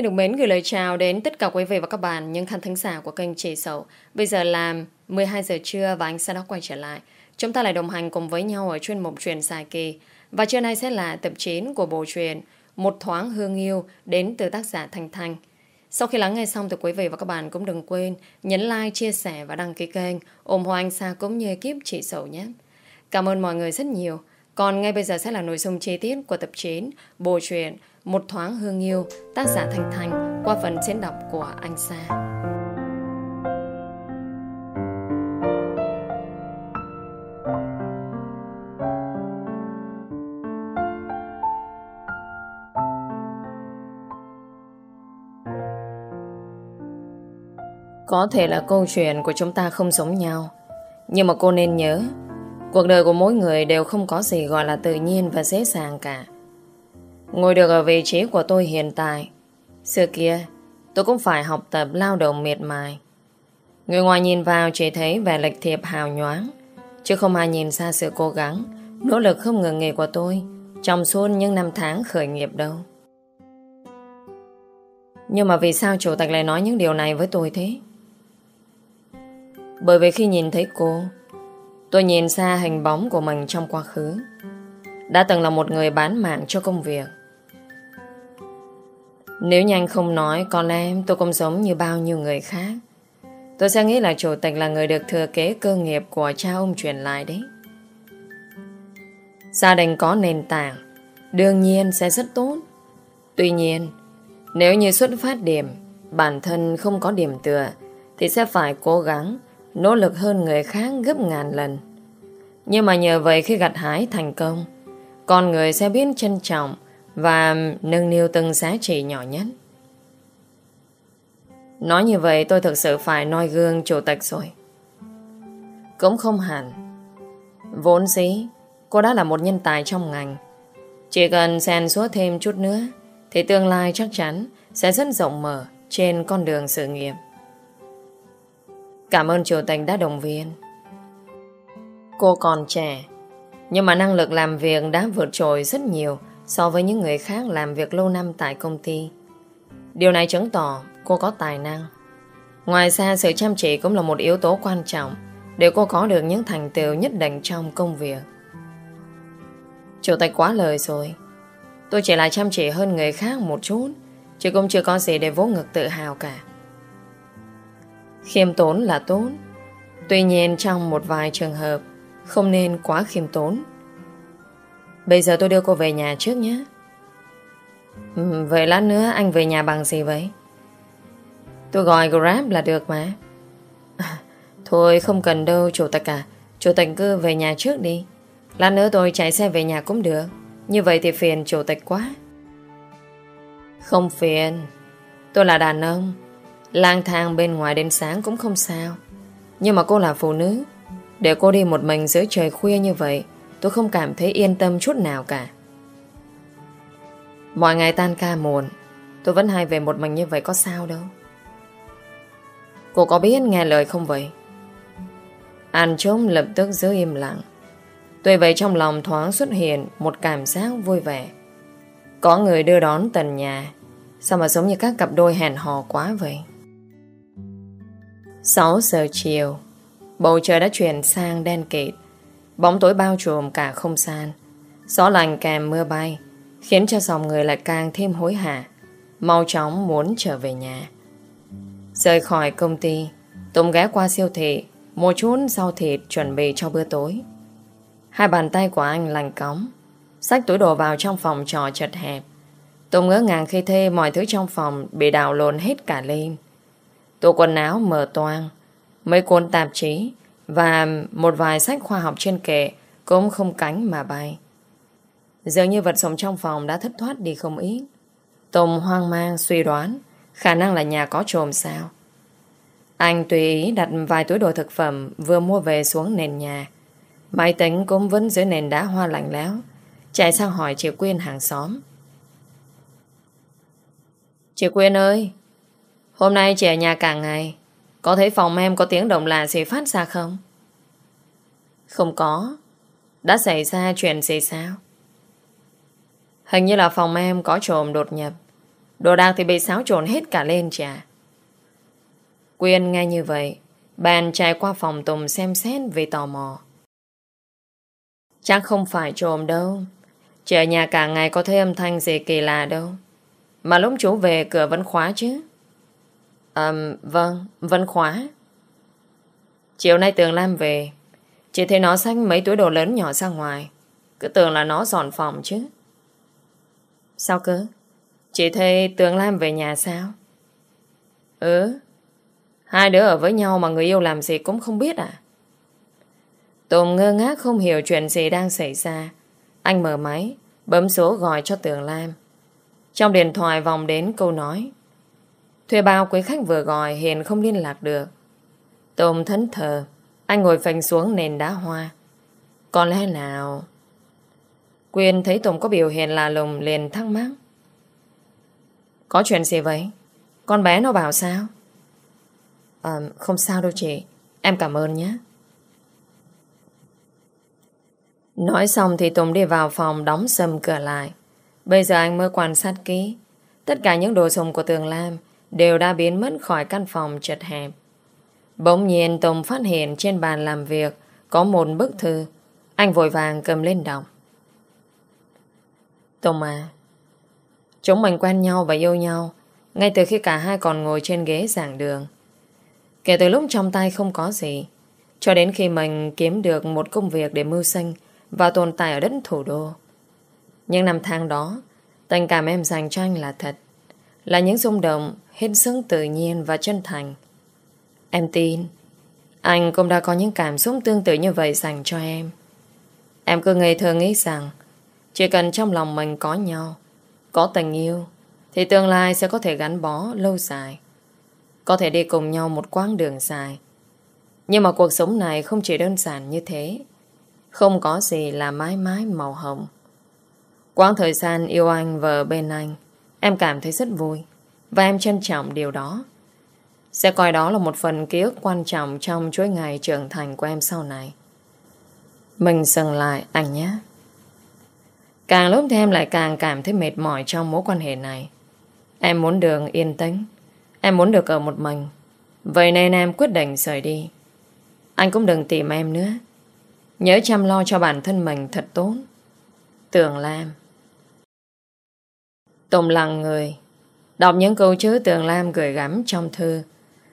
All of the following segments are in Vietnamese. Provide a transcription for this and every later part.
Xin được mến gửi lời chào đến tất cả quý vị và các bạn, những khán thính giả của kênh Chị Sầu. Bây giờ là 12 giờ trưa và anh sẽ đã quay trở lại. Chúng ta lại đồng hành cùng với nhau ở chuyên mục truyền dài kỳ. Và trưa nay sẽ là tập 9 của bộ truyền Một thoáng hương yêu đến từ tác giả Thanh Thanh. Sau khi lắng nghe xong thì quý vị và các bạn cũng đừng quên nhấn like, chia sẻ và đăng ký kênh ủng hộ anh Sa cũng như ekip Chị Sầu nhé. Cảm ơn mọi người rất nhiều. Còn ngay bây giờ sẽ là nội dung chi tiết của tập 9 bộ truyền một thoáng hương yêu, Tác giả thành thành, Qua phần diễn đọc của anh Sa. Có thể là câu chuyện của chúng ta không giống nhau, Nhưng mà cô nên nhớ, Cuộc đời của mỗi người đều không có gì gọi là tự nhiên và dễ dàng cả. Ngồi được ở vị trí của tôi hiện tại. Xưa kia, Tôi cũng phải học tập lao động miệt mài. Người ngoài nhìn vào chỉ thấy vẻ lịch thiệp hào nhoáng, Chứ không ai nhìn ra sự cố gắng, Nỗ lực không ngừng nghỉ của tôi Trong suốt những năm tháng khởi nghiệp đâu. Nhưng mà vì sao chủ tịch lại nói những điều này với tôi thế? Bởi vì khi nhìn thấy cô, Tôi nhìn xa hình bóng của mình trong quá khứ. Đã từng là một người bán mạng cho công việc nếu nhanh không nói Có lẽ tôi cũng giống như bao nhiêu người khác Tôi sẽ nghĩ là chủ tịch là người được thừa kế cơ nghiệp của cha ông truyền lại đấy. Gia đình có nền tảng, đương nhiên sẽ rất tốt. Tuy nhiên, nếu như xuất phát điểm, bản thân không có điểm tựa, thì sẽ phải cố gắng, nỗ lực hơn người khác gấp ngàn lần. Nhưng mà nhờ vậy khi gặt hái thành công, con người sẽ biết trân trọng và nâng niu từng giá trị nhỏ nhất. Nói như vậy tôi thực sự phải noi gương chủ tịch rồi. Cũng không hẳn. Vốn dĩ, cô đã là một nhân tài trong ngành. Chỉ cần xen suốt thêm chút nữa, thì tương lai chắc chắn sẽ rất rộng mở trên con đường sự nghiệp. Cảm ơn chủ tịch đã đồng viên. Cô còn trẻ, nhưng mà năng lực làm việc đã vượt trội rất nhiều so với những người khác làm việc lâu năm tại công ty. Điều này chứng tỏ cô có tài năng. Ngoài ra, sự chăm chỉ cũng là một yếu tố quan trọng để cô có được những thành tựu nhất định trong công việc. Chủ tịch quá lời rồi. Tôi chỉ là chăm chỉ hơn người khác một chút, chứ cũng chưa có gì để vỗ ngực tự hào cả. Khiêm tốn là tốt Tuy nhiên, trong một vài trường hợp, Không nên quá khiêm tốn Bây giờ tôi đưa cô về nhà trước nhé. Ừ, Vậy lát nữa anh về nhà bằng gì vậy? Tôi gọi Grab là được mà. À, Thôi không cần đâu chủ tịch à. Chủ tịch cứ về nhà trước đi. Lát nữa tôi chạy xe về nhà cũng được. Như vậy thì phiền chủ tịch quá. Không phiền. Tôi là đàn ông. Lang thang bên ngoài đêm sáng cũng không sao. Nhưng mà cô là phụ nữ. Để cô đi một mình giữa trời khuya như vậy Tôi không cảm thấy yên tâm chút nào cả. Mọi ngày tan ca muộn, Tôi vẫn hay về một mình như vậy có sao đâu. Cô có biết nghe lời không vậy? An trống lập tức giữ im lặng. Tuy vậy trong lòng thoáng xuất hiện Một cảm giác vui vẻ. Có người đưa đón tận nhà. Sao mà giống như các cặp đôi hẹn hò quá vậy? 6 giờ chiều, Bầu trời đã chuyển sang đen kịt. Bóng tối bao trùm cả không gian. Gió lành kèm mưa bay, Khiến cho dòng người lại càng thêm hối hả. Mau chóng muốn trở về nhà. Rời khỏi công ty, Tùng ghé qua siêu thị, Mua chút rau thịt chuẩn bị cho bữa tối. Hai bàn tay của anh lành cóng, Xách túi đồ vào trong phòng trò chật hẹp. Tùng ngỡ ngàng khi thê mọi thứ trong phòng Bị đào lộn hết cả lên. Tủ quần áo mở toang, Mấy cuốn tạp chí và một vài sách khoa học trên kệ cũng không cánh mà bay. Dường như vật sống trong phòng đã thất thoát đi không ít. Tùng hoang mang suy đoán khả năng là nhà có trộm sao. Anh tùy ý đặt vài túi đồ thực phẩm vừa mua về xuống nền nhà. Máy tính cũng vẫn dưới nền đá hoa lạnh lẽo. Chạy sang hỏi chị Quyên hàng xóm. Chị Quyên ơi, hôm nay chị ở nhà cả ngày. Có thấy phòng em có tiếng động lạ gì phát ra không? Không có. Đã xảy ra chuyện gì sao? Hình như là phòng em có trộm đột nhập. Đồ đạc thì bị xáo trộn hết cả lên chả. Quyên nghe như vậy, bàn chạy qua phòng Tùng xem xét vì tò mò. Chắc không phải trộm đâu. chờ ở nhà cả ngày có thấy âm thanh gì kỳ lạ đâu. Mà lúc chú về cửa vẫn khóa chứ. À, vâng, vẫn khóa. Chiều nay Tường Lam về. Chị thấy nó xách mấy túi đồ lớn nhỏ ra ngoài. Cứ tưởng là nó dọn phòng chứ. Sao cơ? Chị thấy Tường Lam về nhà sao? Ừ. Hai đứa ở với nhau mà người yêu làm gì cũng không biết à? Tùng ngơ ngác không hiểu chuyện gì đang xảy ra. Anh mở máy, bấm số gọi cho Tường Lam. Trong điện thoại vòng đến câu nói. Thuê bao quý khách vừa gọi hiền không liên lạc được. Tùng thẫn thờ, anh ngồi phành xuống nền đá hoa. Có lẽ nào... Quyên thấy Tùng có biểu hiện lạ lùng liền thắc mắc. Có chuyện gì vậy? Con bé nó bảo sao? À, không sao đâu chị. Em cảm ơn nhé. Nói xong thì Tùng đi vào phòng đóng sầm cửa lại. Bây giờ anh mới quan sát kỹ. Tất cả những đồ dùng của Tường Lam đều đã biến mất khỏi căn phòng chật hẹp. Bỗng nhiên Tùng phát hiện trên bàn làm việc có một bức thư. Anh vội vàng cầm lên đọc. Tùng à, chúng mình quen nhau và yêu nhau ngay từ khi cả hai còn ngồi trên ghế giảng đường. Kể từ lúc trong tay không có gì, cho đến khi mình kiếm được một công việc để mưu sinh và tồn tại ở đất thủ đô. Những năm tháng đó, tình cảm em dành cho anh là thật, là những rung động hết sức tự nhiên và chân thành. Em tin, anh cũng đã có những cảm xúc tương tự như vậy dành cho em. Em cứ ngây thơ nghĩ rằng chỉ cần trong lòng mình có nhau, có tình yêu, thì tương lai sẽ có thể gắn bó lâu dài. Có thể đi cùng nhau một quãng đường dài. Nhưng mà cuộc sống này không chỉ đơn giản như thế. Không có gì là mãi mãi màu hồng. Quãng thời gian yêu anh và bên anh, em cảm thấy rất vui. Và em trân trọng điều đó. Sẽ coi đó là một phần ký ức quan trọng trong chuỗi ngày trưởng thành của em sau này. Mình dừng lại, anh nhé. Càng lúc thì em lại càng cảm thấy mệt mỏi trong mối quan hệ này. Em muốn đường yên tĩnh. Em muốn được ở một mình. Vậy nên em quyết định rời đi. Anh cũng đừng tìm em nữa. Nhớ chăm lo cho bản thân mình thật tốt. Tường Lam Tùng lặng người Đọc những câu chữ Tường Lam gửi gắm trong thư.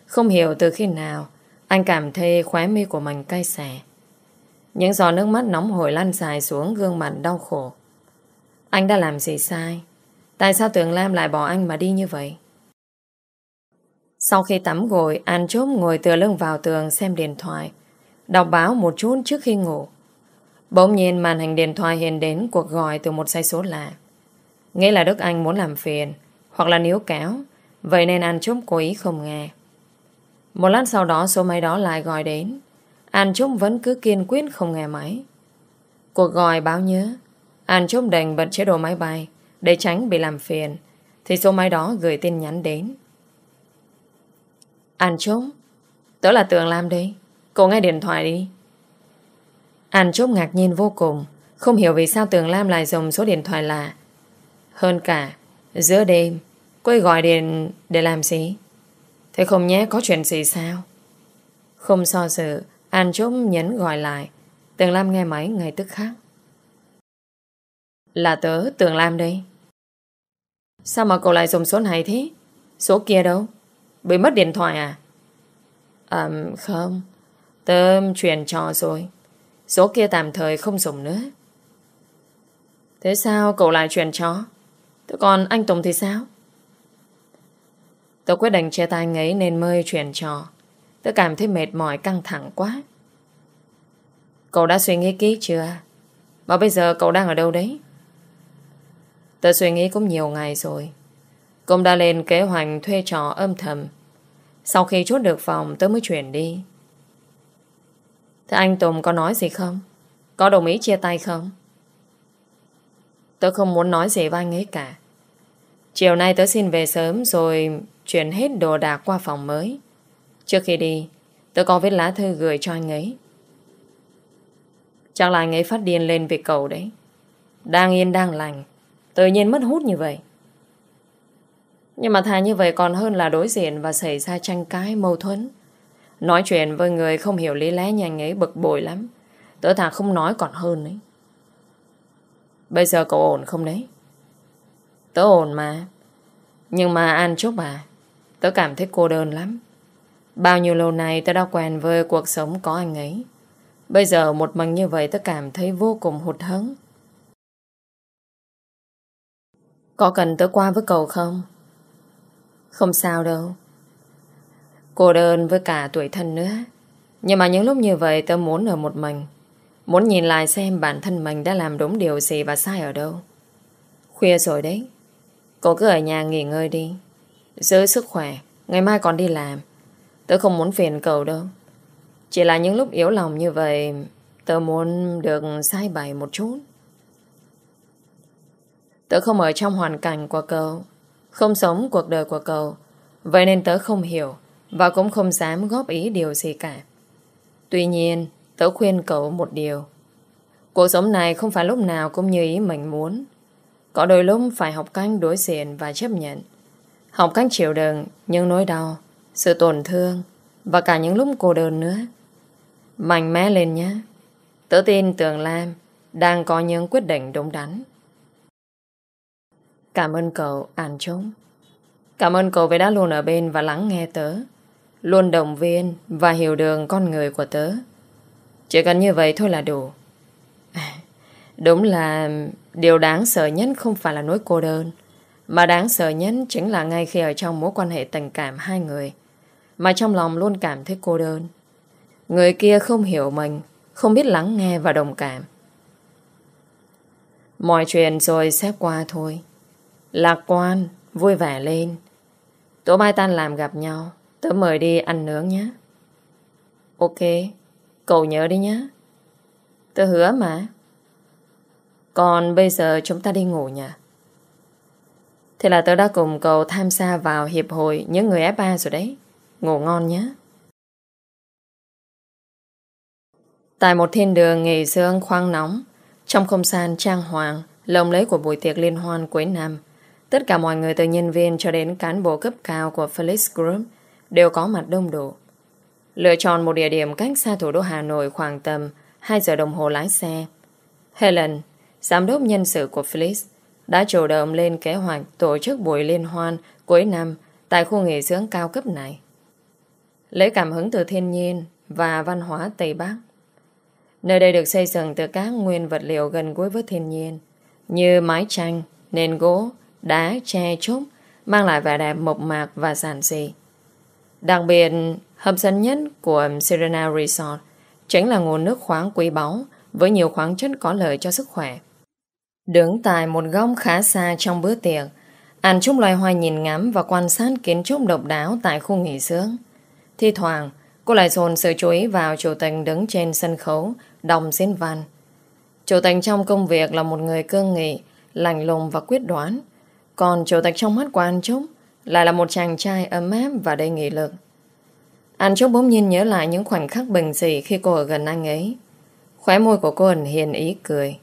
Không hiểu từ khi nào, Anh cảm thấy khóe mi của mình cay xẻ Những giọt nước mắt nóng hổi lăn dài xuống gương mặt đau khổ. Anh đã làm gì sai? Tại sao Tường Lam lại bỏ anh mà đi như vậy? Sau khi tắm gội, An Chốp ngồi tựa lưng vào tường xem điện thoại, Đọc báo một chút trước khi ngủ. Bỗng nhiên màn hình điện thoại hiện đến cuộc gọi từ một dây số lạ. Nghĩ là Đức Anh muốn làm phiền hoặc là níu kéo vậy nên An Trúc cố ý không nghe. Một lát sau đó, số máy đó lại gọi đến. An Trúc vẫn cứ kiên quyết không nghe máy. Cuộc gọi báo nhớ An Trúc đành bật chế độ máy bay để tránh bị làm phiền thì số máy đó gửi tin nhắn đến. An Trúc Tớ là Tường Lam đây Cô nghe điện thoại đi An Trúc ngạc nhiên vô cùng Không hiểu vì sao Tường Lam lại dùng số điện thoại lạ Hơn cả, Giữa đêm Cô ấy gọi điện để làm gì? Thế không nhé, có chuyện gì sao? Không so sự An Trúc nhấn gọi lại. Tường Lam nghe máy, ngay tức khắc. Là tớ, Tường Lam đây. Sao mà cậu lại dùng số này thế? Số kia đâu? Bị mất điện thoại à? À không. Tớ chuyển cho rồi. Số kia tạm thời không dùng nữa. Thế sao cậu lại chuyển cho Thế còn anh Tùng thì sao? Tôi quyết định chia tay anh ấy Nên mới chuyển trò. Tôi cảm thấy mệt mỏi, căng thẳng quá. Cậu đã suy nghĩ kỹ chưa? Mà bây giờ cậu đang ở đâu đấy? Tôi suy nghĩ cũng nhiều ngày rồi. Cũng đã lên kế hoạch thuê trò âm thầm. Sau khi chốt được phòng, tôi mới chuyển đi. Thế anh Tùng có nói gì không? Có đồng ý chia tay không? tôi không muốn nói gì với anh ấy cả. Chiều nay tớ xin về sớm rồi chuyển hết đồ đạc qua phòng mới. Trước khi đi, tôi có viết lá thư gửi cho anh ấy. Chắc là anh ấy phát điên lên vì cầu đấy. Đang yên đang lành, tự nhiên mất hút như vậy. Nhưng mà thà như vậy còn hơn là đối diện và xảy ra tranh cãi mâu thuẫn. Nói chuyện với người không hiểu lý lẽ nhanh ấy bực bội lắm. Tớ thà không nói còn hơn đấy Bây giờ cậu ổn không đấy? Tớ ổn mà. Nhưng mà An chúc bà, tớ cảm thấy cô đơn lắm. Bao nhiêu lâu nay tớ đã quen với cuộc sống có anh ấy. Bây giờ một mình như vậy tớ cảm thấy vô cùng hụt hẫng. Có cần tớ qua với cậu không? Không sao đâu. Cô đơn với cả tuổi thân nữa. Nhưng mà những lúc như vậy tớ muốn ở một mình. Muốn nhìn lại xem bản thân mình đã làm đúng điều gì và sai ở đâu. Khuya rồi đấy. Cô cứ ở nhà nghỉ ngơi đi. Giữ sức khỏe. Ngày mai còn đi làm. Tớ không muốn phiền cậu đâu. Chỉ là những lúc yếu lòng như vậy, Tớ muốn được sai bày một chút Tớ không ở trong hoàn cảnh của cậu, Không sống cuộc đời của cậu Vậy nên tớ không hiểu Và cũng không dám góp ý điều gì cả Tuy nhiên, Tớ khuyên cậu một điều Cuộc sống này không phải lúc nào cũng như ý mình muốn Có đôi lúc phải học cách đối diện và chấp nhận Học cách chịu đựng những nỗi đau, Sự tổn thương Và cả những lúc cô đơn nữa. Mạnh mẽ lên nhé. Tớ tin Tường Lam Đang có những quyết định đúng đắn. Cảm ơn cậu, An Trung. Cảm ơn cậu vì đã luôn ở bên Và lắng nghe tớ, Luôn động viên và hiểu đường con người của tớ. Chỉ cần như vậy thôi là đủ. Đúng là Điều đáng sợ nhất không phải là nỗi cô đơn mà đáng sợ nhất Chính là ngay khi ở trong mối quan hệ tình cảm hai người, Mà trong lòng luôn cảm thấy cô đơn. Người kia không hiểu mình, Không biết lắng nghe và đồng cảm. Mọi chuyện rồi sẽ qua thôi. Lạc quan, Vui vẻ lên. Tối mai tan làm gặp nhau, Tớ mời đi ăn nướng nhé. Ok, Cậu nhớ đi nhé. Tớ hứa mà. Còn bây giờ chúng ta đi ngủ nhỉ? Thế là tớ đã cùng cậu tham gia vào hiệp hội những người F3 rồi đấy. Ngủ ngon nhé. Tại một thiên đường nghỉ dưỡng khoang nóng, trong không gian trang hoàng, lồng lấy của buổi tiệc liên hoan cuối năm, tất cả mọi người từ nhân viên cho đến cán bộ cấp cao của Felix Group đều có mặt đông đủ. Lựa chọn một địa điểm cách xa thủ đô Hà Nội khoảng tầm 2 giờ đồng hồ lái xe. Helen, giám đốc nhân sự của Felix, đã chủ động lên kế hoạch tổ chức buổi liên hoan cuối năm tại khu nghỉ dưỡng cao cấp này. Lấy cảm hứng từ thiên nhiên và văn hóa Tây Bắc, Nơi đây được xây dựng từ các nguyên vật liệu gần gũi với thiên nhiên, như mái tranh, nền gỗ, đá, tre, trúc, mang lại vẻ đẹp mộc mạc và giản dị. Đặc biệt, hấp dẫn nhất của Serena Resort chính là nguồn nước khoáng quý báu với nhiều khoáng chất có lợi cho sức khỏe. Đứng tại một góc khá xa trong bữa tiệc, anh Trúc loài hoài nhìn ngắm và quan sát kiến trúc độc đáo tại khu nghỉ dưỡng. Thi thoảng, cô lại dồn sự chú ý vào chủ tịch đứng trên sân khấu đồng diễn văn. Chủ tịch trong công việc là một người cương nghị, lành lùng và quyết đoán. Còn chủ tịch trong mắt của An Trúc lại là một chàng trai ấm áp và đầy nghị lực. An Trúc bỗng nhiên nhớ lại những khoảnh khắc bình dị khi cô ở gần anh ấy. Khóe môi của cô ẩn hiền ý cười.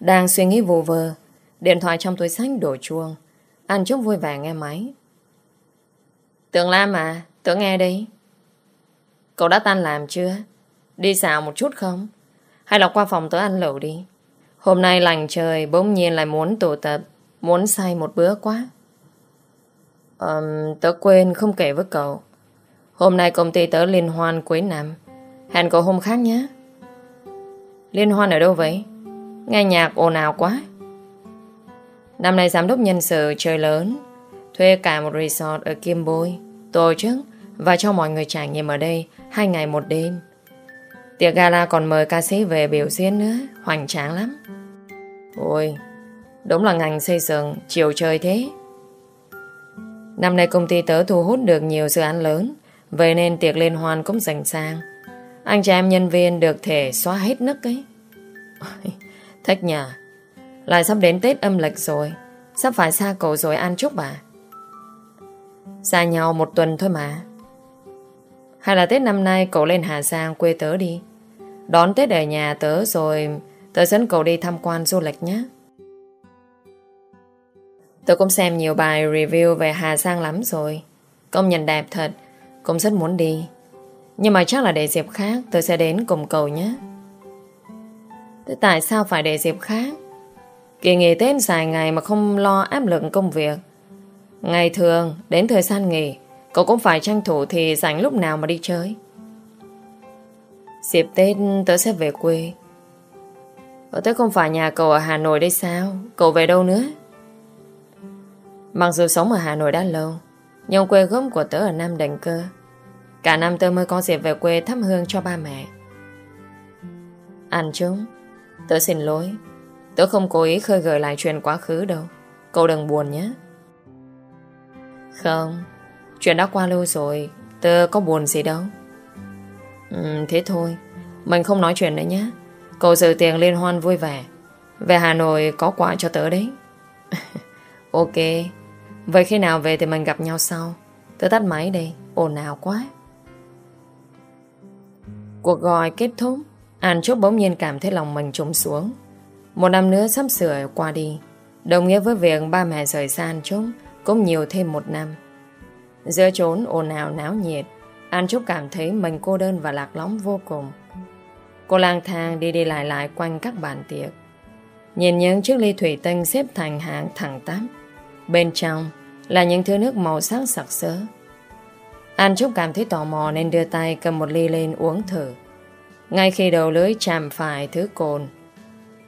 Đang suy nghĩ vô vơ, điện thoại trong túi sách đổ chuông. An Trúc vui vẻ nghe máy. Tưởng Lam à, tưởng nghe đi. Cậu đã tan làm chưa? Đi xào một chút không? Hay là qua phòng tớ ăn lẩu đi Hôm nay lành trời bỗng nhiên lại muốn tụ tập Muốn say một bữa quá um, Tớ quên không kể với cậu Hôm nay công ty tớ liên hoan cuối năm Hẹn cậu hôm khác nhé Liên hoan ở đâu vậy? Nghe nhạc ồn ào quá. Năm nay giám đốc nhân sự chơi lớn, Thuê cả một resort ở Kim Bôi, Tổ chức Và cho mọi người trải nghiệm ở đây Hai ngày một đêm. Tiệc gala còn mời ca sĩ về biểu diễn nữa, Hoành tráng lắm. Ôi, Đúng là ngành xây dựng Chiều chơi thế. Năm nay công ty tớ thu hút được nhiều dự án lớn, Vậy nên tiệc liên hoan cũng dành sang Anh chị em nhân viên được thể xóa hết nức ấy. Thích nhà Lại sắp đến Tết âm lịch rồi. Sắp phải xa cậu rồi ăn chúc bà. Xa nhau một tuần thôi mà. Hay là Tết năm nay cậu lên Hà Giang quê tớ đi. Đón Tết ở nhà tớ rồi Tớ dẫn cậu đi tham quan du lịch nhé. Tớ cũng xem nhiều bài review về Hà Giang lắm rồi. Công nhận đẹp thật, cũng rất muốn đi. Nhưng mà chắc là để dịp khác tớ sẽ đến cùng cậu nhé. Thế tại sao phải để dịp khác? Kỳ nghỉ Tết dài ngày mà không lo áp lực công việc. Ngày thường, đến thời gian nghỉ, cậu cũng phải tranh thủ thì rảnh lúc nào mà đi chơi. Dịp Tết tớ sẽ về quê. Ở tớ không phải nhà cậu ở Hà Nội đây sao? Cậu về đâu nữa? Mặc dù sống ở Hà Nội đã lâu, nhưng quê gốc của tớ ở Nam Định cơ. Cả năm tớ mới có dịp về quê thăm hương cho ba mẹ. ăn chúng, tớ xin lỗi. Tớ không cố ý khơi gợi lại chuyện quá khứ đâu. Cậu đừng buồn nhé. Không, chuyện đã qua lâu rồi, tớ có buồn gì đâu. Ừ, thế thôi, mình không nói chuyện nữa nhé. Cậu dự tiền liên hoan vui vẻ. Về Hà Nội có quà cho tớ đấy. ok, vậy khi nào về thì mình gặp nhau sau. Tớ tắt máy đây, ồn ào quá. Cuộc gọi kết thúc, An Trúc bỗng nhiên cảm thấy lòng mình trống xuống. Một năm nữa sắp sửa qua đi, đồng nghĩa với việc ba mẹ rời xa An Trúc cũng nhiều thêm một năm. Giữa trốn ồn ào náo nhiệt, An Trúc cảm thấy mình cô đơn và lạc lõng vô cùng. Cô lang thang đi đi lại lại quanh các bàn tiệc. Nhìn những chiếc ly thủy tinh xếp thành hàng thẳng tắp. Bên trong là những thứ nước màu sắc sặc sỡ. An Trúc cảm thấy tò mò nên đưa tay cầm một ly lên uống thử. Ngay khi đầu lưới chạm phải thứ cồn,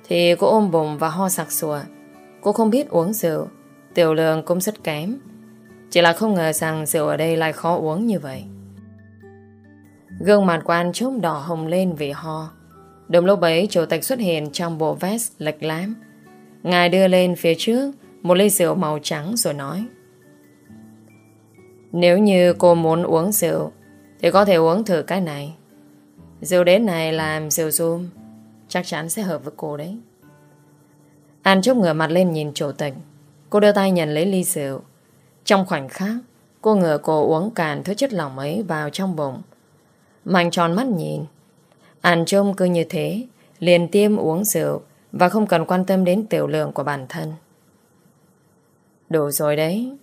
thì cô ôm bụng và ho sặc sùa. Cô không biết uống rượu, tiểu lượng cũng rất kém. Chỉ là không ngờ rằng rượu ở đây lại khó uống như vậy. Gương mặt của anh Trúc đỏ hồng lên vì ho. Đồng lúc ấy chủ tịch xuất hiện trong bộ vest lệch lám. Ngài đưa lên phía trước một ly rượu màu trắng rồi nói Nếu như cô muốn uống rượu thì có thể uống thử cái này. Rượu đến này làm rượu zoom chắc chắn sẽ hợp với cô đấy. An Trúc ngửa mặt lên nhìn chủ tịch. Cô đưa tay nhận lấy ly rượu. Trong khoảnh khắc, cô ngửa cổ uống cạn thứ chất lỏng ấy vào trong bụng. Mạnh tròn mắt nhìn. An trông cứ như thế, liền tiêm uống rượu và không cần quan tâm đến tiểu lượng của bản thân. Đủ rồi đấy.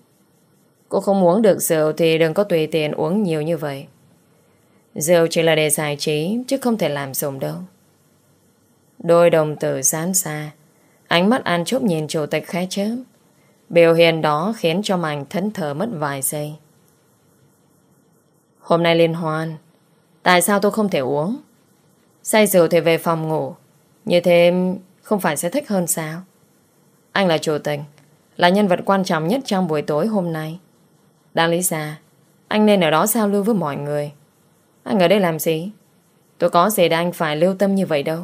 Cô không uống được rượu thì đừng có tùy tiện uống nhiều như vậy. Rượu chỉ là để giải trí chứ không thể làm dùng đâu. Đôi đồng tử sán xa. Ánh mắt An Trúc nhìn chủ tịch khẽ chớp. Biểu hiện đó khiến cho Mạnh thẫn thờ mất vài giây. Hôm nay liên hoan, tại sao tôi không thể uống? Say rượu thì về phòng ngủ, như thế không phải sẽ thích hơn sao? Anh là chủ tịch, là nhân vật quan trọng nhất trong buổi tối hôm nay. Đáng lý ra, anh nên ở đó giao lưu với mọi người. Anh ở đây làm gì? Tôi có gì để anh phải lưu tâm như vậy đâu.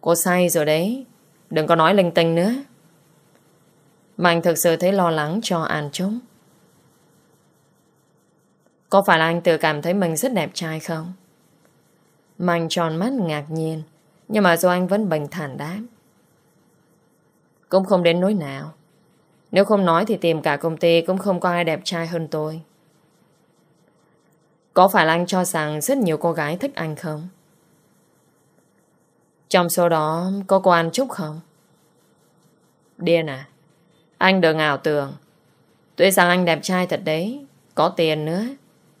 Cô say rồi đấy, đừng có nói linh tinh nữa. Mạnh thực sự thấy lo lắng cho An Trúc. Có phải là anh tự cảm thấy mình rất đẹp trai không? Mạnh tròn mắt ngạc nhiên, nhưng mà do anh vẫn bình thản đáp. Cũng không đến nỗi nào. Nếu không nói thì tìm cả công ty cũng không có ai đẹp trai hơn tôi. Có phải là anh cho rằng rất nhiều cô gái thích anh không? Trong số đó có cô An Trúc không? Điên à? Anh đừng ảo tưởng. Tuy rằng anh đẹp trai thật đấy, có tiền nữa.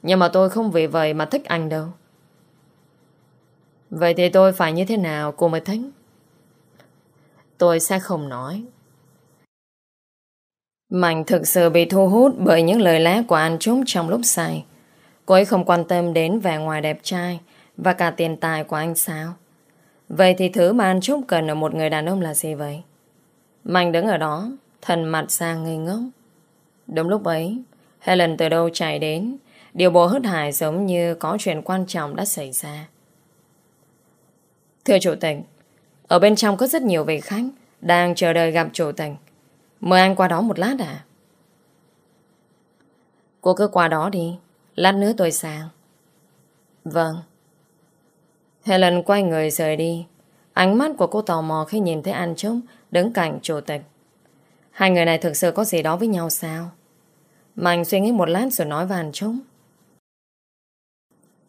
Nhưng mà tôi không vì vậy mà thích anh đâu. Vậy thì tôi phải như thế nào cô mới thích? Tôi sẽ không nói. Mạnh thực sự bị thu hút bởi những lời lẽ của anh Trúc trong lúc say. Cô ấy không quan tâm đến vẻ ngoài đẹp trai và cả tiền tài của anh sao? Vậy thì thứ mà anh Trúc cần ở một người đàn ông là gì vậy? Mạnh đứng ở đó, thần mặt sang ngây ngốc. Đúng lúc ấy, Helen từ đâu chạy đến, điều bộ hứt hải giống như có chuyện quan trọng đã xảy ra. Thưa chủ tịch, ở bên trong có rất nhiều vị khách đang chờ đợi gặp chủ tịch. Mời anh qua đó một lát à? Cô cứ qua đó đi, lát nữa tôi sang. Vâng. Helen quay người rời đi. Ánh mắt của cô tò mò khi nhìn thấy anh Trúc đứng cạnh chủ tịch. Hai người này thực sự có gì đó với nhau sao? Mạnh suy nghĩ một lát rồi nói với anh Trúc.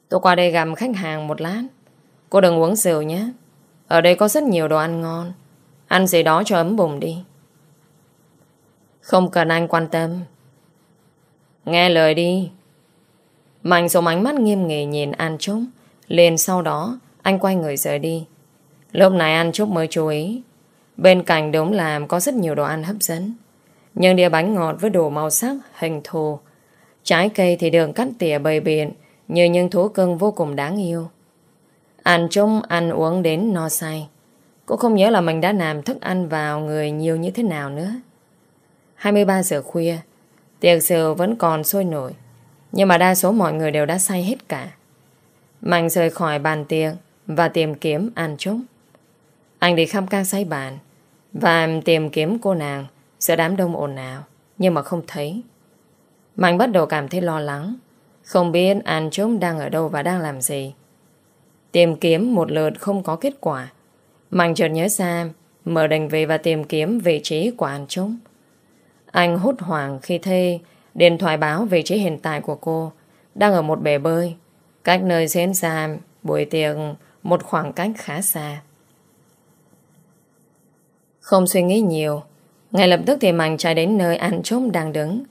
Tôi qua đây gặp khách hàng một lát. Cô đừng uống rượu nhé. Ở đây có rất nhiều đồ ăn ngon. Ăn gì đó cho ấm bụng đi. Không cần anh quan tâm. Nghe lời đi. Mạnh dùng ánh mắt nghiêm nghị nhìn An Trúc. Liền sau đó, anh quay người rời đi. Lúc này An Trúc mới chú ý. Bên cạnh đống làm có rất nhiều đồ ăn hấp dẫn. Nhưng đĩa bánh ngọt với đồ màu sắc, hình thù. Trái cây thì đường cắt tỉa bầy biện như những thú cưng vô cùng đáng yêu. Ăn chung, ăn uống đến no say. Cô không nhớ là mình đã làm thức ăn vào người nhiều như thế nào nữa. 23 giờ khuya, tiệc rượu vẫn còn sôi nổi. Nhưng mà đa số mọi người đều đã say hết cả. Mạnh rời khỏi bàn tiệc và tìm kiếm An Trúc. Anh đi khắp các say bàn và tìm kiếm cô nàng giữa đám đông ồn ào, nhưng mà không thấy. Mạnh bắt đầu cảm thấy lo lắng, không biết An Trúc đang ở đâu và đang làm gì. Tìm kiếm một lượt không có kết quả. Mạnh chợt nhớ ra, mở đành về và tìm kiếm vị trí của An Trúc. Anh hút hoảng khi thấy điện thoại báo vị trí hiện tại của cô đang ở một bể bơi cách nơi diễn ra buổi tiệc một khoảng cách khá xa. Không suy nghĩ nhiều ngay lập tức thì Mạnh chạy đến nơi ăn trốn đang đứng.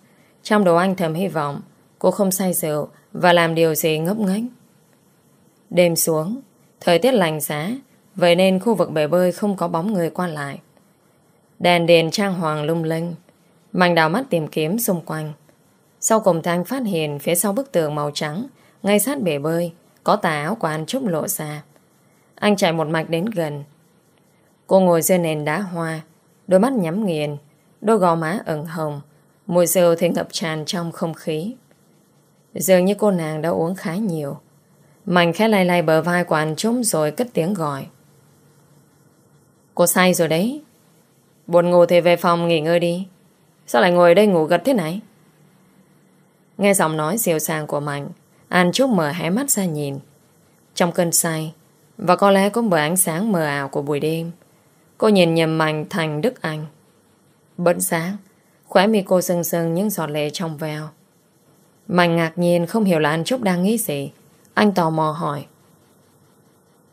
Trong đầu anh thầm hy vọng cô không say rượu và làm điều gì ngốc nghếch. Đêm xuống, thời tiết lành giá, vậy nên khu vực bể bơi không có bóng người qua lại. Đèn đèn trang hoàng lung linh, Mạnh đào mắt tìm kiếm xung quanh. Sau cùng thang phát hiện phía sau bức tường màu trắng, ngay sát bể bơi, có tà áo của anh Trúc lộ ra. Anh chạy một mạch đến gần. Cô ngồi dưới nền đá hoa, đôi mắt nhắm nghiền, đôi gò má ửng hồng, mùi rượu thì ngập tràn trong không khí. Dường như cô nàng đã uống khá nhiều. Mạnh khẽ lay lay bờ vai của anh Trúc rồi cất tiếng gọi. Cô say rồi đấy. Buồn ngủ thì về phòng nghỉ ngơi đi. Sao lại ngồi đây ngủ gật thế này? Nghe giọng nói dịu sàng của Mạnh, An Trúc mở hé mắt ra nhìn. Trong cơn say, và có lẽ cũng bởi ánh sáng mờ ảo của buổi đêm, cô nhìn nhầm Mạnh thành Đức Anh. Bận sáng, khóe mi cô sưng sưng những giọt lệ trong veo. Mạnh ngạc nhiên không hiểu là An Trúc đang nghĩ gì. Anh tò mò hỏi.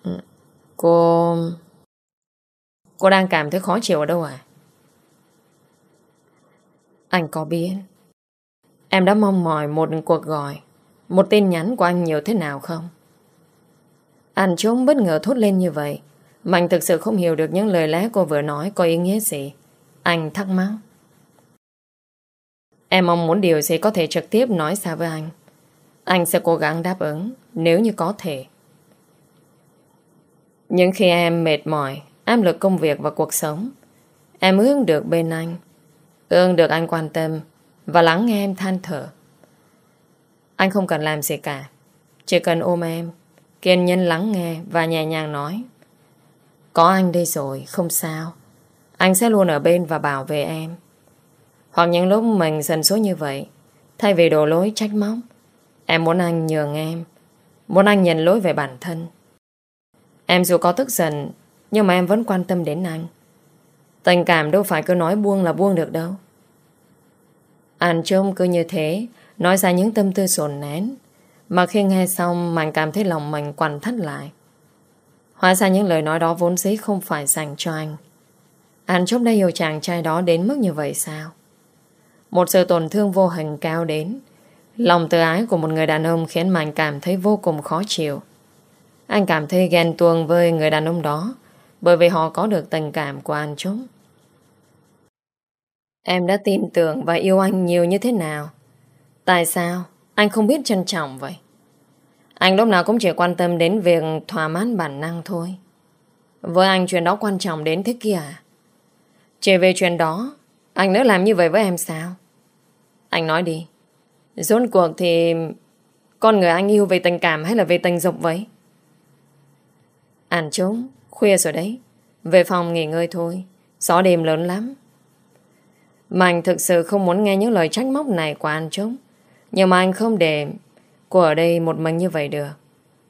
Ừ, cô... Cô đang cảm thấy khó chịu ở đâu à? Anh có biết Em đã mong mỏi một cuộc gọi, Một tin nhắn của anh nhiều thế nào không? Anh trốn bất ngờ thốt lên như vậy Mạnh thực sự không hiểu được những lời lẽ cô vừa nói có ý nghĩa gì. Anh thắc mắc. Em mong muốn điều gì có thể trực tiếp nói xa với anh. Anh sẽ cố gắng đáp ứng, Nếu như có thể. Những khi em mệt mỏi, Áp lực công việc và cuộc sống, Em ước được bên anh, ước được anh quan tâm và lắng nghe em than thở. Anh không cần làm gì cả, Chỉ cần ôm em, Kiên nhân lắng nghe và nhẹ nhàng nói, Có anh đây rồi, Không sao. Anh sẽ luôn ở bên và bảo vệ em. Hoặc những lúc mình dần số như vậy, Thay vì đổ lỗi trách móc, Em muốn anh nhường em, Muốn anh nhận lỗi về bản thân. Em dù có tức giận, Nhưng mà em vẫn quan tâm đến anh. Tình cảm đâu phải cứ nói buông là buông được đâu. Anh trông cứ như thế, nói ra những tâm tư sồn nén. Mà khi nghe xong, Mạnh cảm thấy lòng mình quằn thắt lại. Hóa ra những lời nói đó vốn dĩ không phải dành cho anh. Anh chốc đã yêu chàng trai đó đến mức như vậy sao? Một sự tổn thương vô hình cao đến. Lòng tự ái của một người đàn ông khiến Mạnh cảm thấy vô cùng khó chịu. Anh cảm thấy ghen tuông với người đàn ông đó bởi vì họ có được tình cảm của anh chúng. Em đã tin tưởng và yêu anh nhiều như thế nào? Tại sao anh không biết trân trọng vậy? Anh lúc nào cũng chỉ quan tâm đến việc thỏa mãn bản năng thôi. Với anh chuyện đó quan trọng đến thế kia à? Chỉ về chuyện đó, anh nữa làm như vậy với em sao? Anh nói đi. Rốt cuộc thì con người anh yêu về tình cảm hay là về tình dục vậy? Anh trốn Khuya rồi đấy Về phòng nghỉ ngơi thôi Gió đêm lớn lắm Mạnh thực sự không muốn nghe những lời trách móc này của anh chống, Nhưng mà anh không để Cô ở đây một mình như vậy được.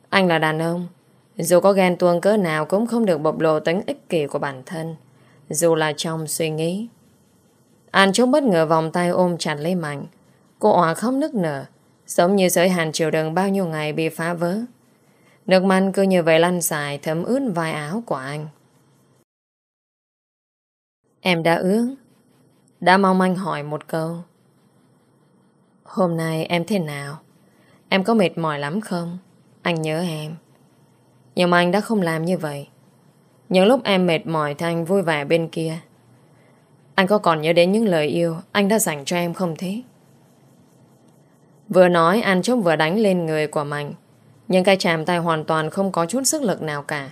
Anh là đàn ông. Dù có ghen tuông cỡ nào Cũng không được bộc lộ tính ích kỷ của bản thân. Dù là trong suy nghĩ. An chống bất ngờ vòng tay ôm chặt lấy Mạnh. Cô òa khóc nức nở. Giống như giới hàn chiều đường bao nhiêu ngày bị phá vỡ. Nước mắt cứ như vậy lăn dài thấm ướt vai áo của anh. Em đã ước. Đã mong anh hỏi một câu. Hôm nay em thế nào? Em có mệt mỏi lắm không? Anh nhớ em. Nhưng mà anh đã không làm như vậy. Những lúc em mệt mỏi thì anh vui vẻ bên kia. Anh có còn nhớ đến những lời yêu Anh đã dành cho em không thế? Vừa nói anh Trúc vừa đánh lên người của Mạnh. Nhưng cái chạm tay hoàn toàn không có chút sức lực nào cả.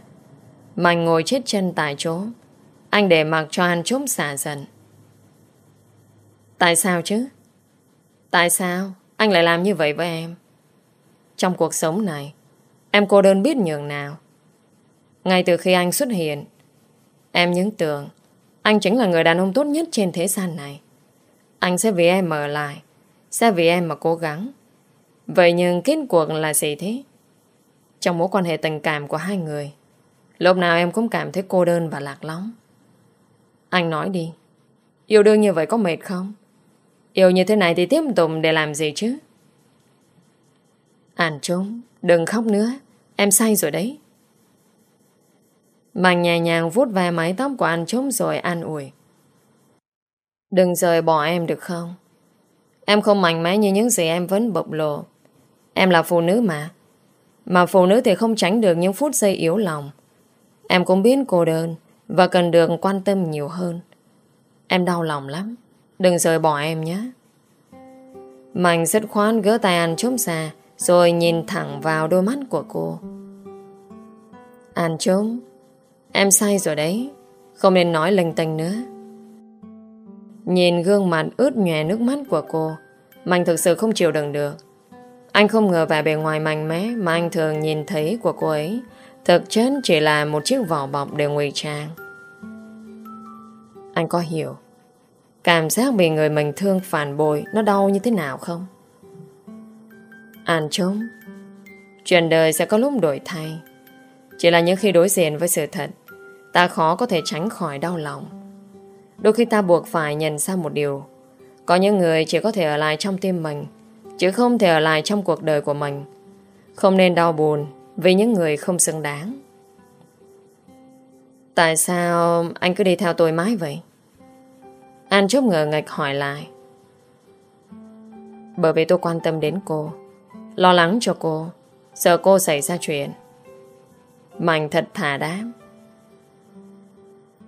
Mạnh ngồi chết chân tại chỗ. Anh để mặc cho anh Trúc xả dần Tại sao chứ? Tại sao anh lại làm như vậy với em? Trong cuộc sống này, Em cô đơn biết nhường nào Ngay từ khi anh xuất hiện, Em những tưởng Anh chính là người đàn ông tốt nhất trên thế gian này Anh sẽ vì em ở lại, Sẽ vì em mà cố gắng Vậy nhưng kết cuộc là gì thế? Trong mối quan hệ tình cảm của hai người, Lúc nào em cũng cảm thấy cô đơn và lạc lõng Anh nói đi, Yêu đương như vậy có mệt không? Yêu như thế này thì tiếp tục để làm gì chứ? Ản trốn Đừng khóc nữa. Em say rồi đấy. Mạnh nhẹ nhàng vuốt ve mái tóc của anh trốn rồi an ủi. Đừng rời bỏ em được không? Em không mạnh mẽ như những gì em vẫn bộc lộ. Em là phụ nữ mà. Mà phụ nữ thì không tránh được những phút giây yếu lòng. Em cũng biết cô đơn Và cần được quan tâm nhiều hơn. Em đau lòng lắm. Đừng rời bỏ em nhé. Mạnh rất khoan gỡ tay anh trốn xa rồi nhìn thẳng vào đôi mắt của cô. An trốn Em sai rồi đấy. Không nên nói lênh tênh nữa. Nhìn gương mặt ướt nhòe nước mắt của cô, Mạnh thực sự không chịu đựng được. Anh không ngờ vẻ bề ngoài mạnh mẽ Mà anh thường nhìn thấy của cô ấy. Thực chất chỉ là một chiếc vỏ bọc để ngụy trang. Anh có hiểu. Cảm giác bị người mình thương phản bội, Nó đau như thế nào không? An trống, Chuyện đời sẽ có lúc đổi thay. Chỉ là những khi đối diện với sự thật, Ta khó có thể tránh khỏi đau lòng. Đôi khi ta buộc phải nhận ra một điều. Có những người chỉ có thể ở lại trong tim mình, Chứ không thể ở lại trong cuộc đời của mình. Không nên đau buồn Vì những người không xứng đáng. Tại sao anh cứ đi theo tôi mãi vậy? An Trúc ngờ ngạch hỏi lại. Bởi vì tôi quan tâm đến cô, Lo lắng cho cô, Sợ cô xảy ra chuyện. Mạnh thật thả đáp.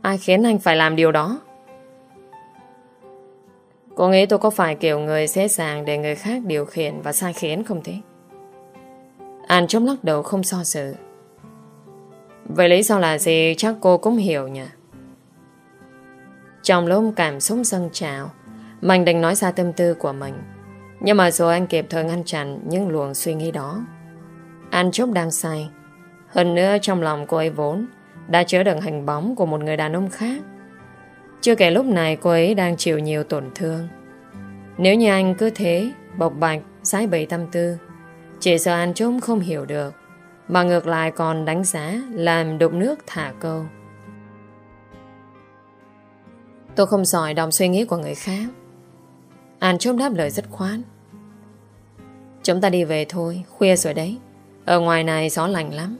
Ai khiến anh phải làm điều đó? Cô nghĩ tôi có phải kiểu người dễ dàng Để người khác điều khiển và sai khiến không thế? An chống lắc đầu không so sự Vậy lý do là gì chắc cô cũng hiểu nhỉ? Trong lúc cảm xúc dâng trào Mạnh định nói ra tâm tư của mình nhưng mà rồi anh kịp thời ngăn chặn những luồng suy nghĩ đó. Anh chốc đang say. Hơn nữa trong lòng cô ấy vốn đã chứa đựng hình bóng của một người đàn ông khác. Chưa kể lúc này cô ấy đang chịu nhiều tổn thương. Nếu như anh cứ thế, bộc bạch, sái bầy tâm tư, chỉ sợ anh chốt không hiểu được, mà ngược lại còn đánh giá làm đục nước thả câu. Tôi không giỏi đọc suy nghĩ của người khác. An chốt đáp lời rất khoan. Chúng ta đi về thôi, Khuya rồi đấy. Ở ngoài này gió lạnh lắm.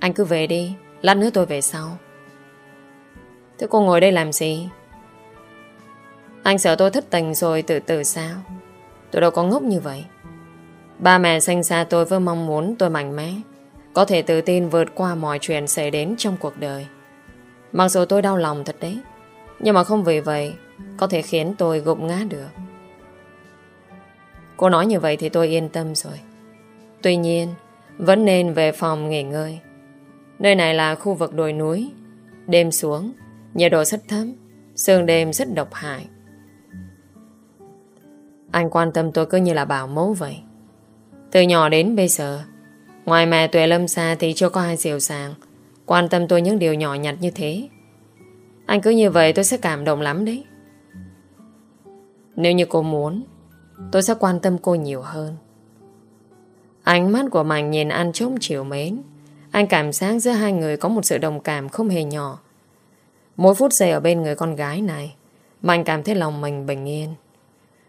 Anh cứ về đi, Lát nữa tôi về sau. Thế cô ngồi đây làm gì? Anh sợ tôi thất tình rồi tự tử sao? Tôi đâu có ngốc như vậy. Ba mẹ sinh ra tôi với mong muốn tôi mạnh mẽ. Có thể tự tin vượt qua mọi chuyện xảy đến trong cuộc đời. Mặc dù tôi đau lòng thật đấy Nhưng mà không vì vậy Có thể khiến tôi gục ngã được Cô nói như vậy thì tôi yên tâm rồi. Tuy nhiên, vẫn nên về phòng nghỉ ngơi. Nơi này là khu vực đồi núi. Đêm xuống, nhiệt độ rất thấp, sương đêm rất độc hại. Anh quan tâm tôi cứ như là bảo mẫu vậy. Từ nhỏ đến bây giờ, ngoài mẹ tuệ lâm xa thì chưa có ai dịu dàng, quan tâm tôi những điều nhỏ nhặt như thế. Anh cứ như vậy tôi sẽ cảm động lắm đấy. Nếu như cô muốn, Tôi sẽ quan tâm cô nhiều hơn. Ánh mắt của Mạnh nhìn anh trông chiều mến. Anh cảm giác giữa hai người có một sự đồng cảm không hề nhỏ. Mỗi phút giây ở bên người con gái này Mạnh cảm thấy lòng mình bình yên.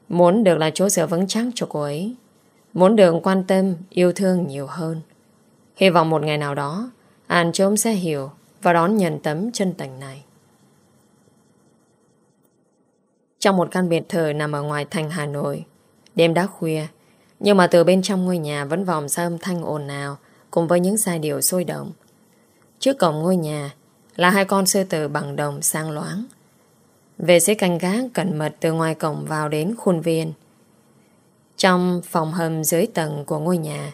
Muốn được là chỗ dựa vững chắc cho cô ấy. Muốn được quan tâm, yêu thương nhiều hơn. Hy vọng một ngày nào đó An chôm sẽ hiểu Và đón nhận tấm chân tình này. Trong một căn biệt thự nằm ở ngoài thành Hà Nội, Đêm đã khuya, Nhưng mà từ bên trong ngôi nhà vẫn vòng ra âm thanh ồn ào Cùng với những giai điệu sôi động. Trước cổng ngôi nhà Là hai con sư tử bằng đồng sang loáng. Về sẽ canh gác cẩn mật từ ngoài cổng vào đến khuôn viên. Trong phòng hầm dưới tầng của ngôi nhà,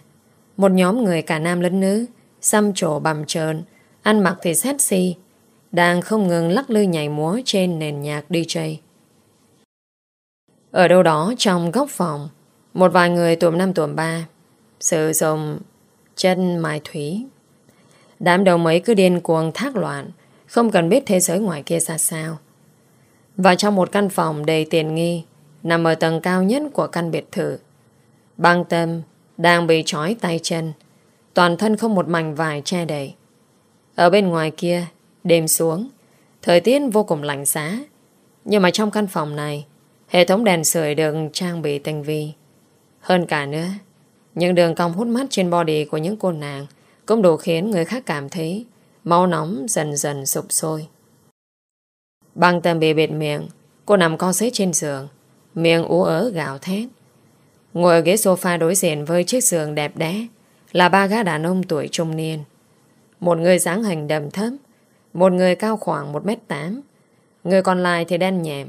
Một nhóm người cả nam lẫn nữ Xăm trổ bằm trơn Ăn mặc thì sexy, Đang không ngừng lắc lư nhảy múa Trên nền nhạc DJ Ở đâu đó trong góc phòng, Một vài người tuộm năm tuộm ba, Sử dụng chân mài thủy. Đám đầu mấy cứ điên cuồng thác loạn, Không cần biết thế giới ngoài kia ra sao. Và trong một căn phòng đầy tiền nghi, Nằm ở tầng cao nhất của căn biệt thự, Băng tâm Đang bị trói tay chân. Toàn thân không một mảnh vải che đầy Ở bên ngoài kia, Đêm xuống, Thời tiết vô cùng lạnh giá. Nhưng mà trong căn phòng này, Hệ thống đèn sưởi được trang bị tinh vi. Hơn cả nữa, Những đường cong hút mắt trên body của những cô nàng Cũng đủ khiến người khác cảm thấy Máu nóng dần dần sụp sôi. Bằng tầm bị bịt miệng, Cô nằm co xế trên giường, Miệng ú ớ gạo thét. Ngồi ở ghế sofa đối diện với chiếc giường đẹp đẽ là ba gã đàn ông tuổi trung niên. Một người dáng hình đầm thấp, một người cao khoảng 1m8, người còn lại thì đen nhẹm,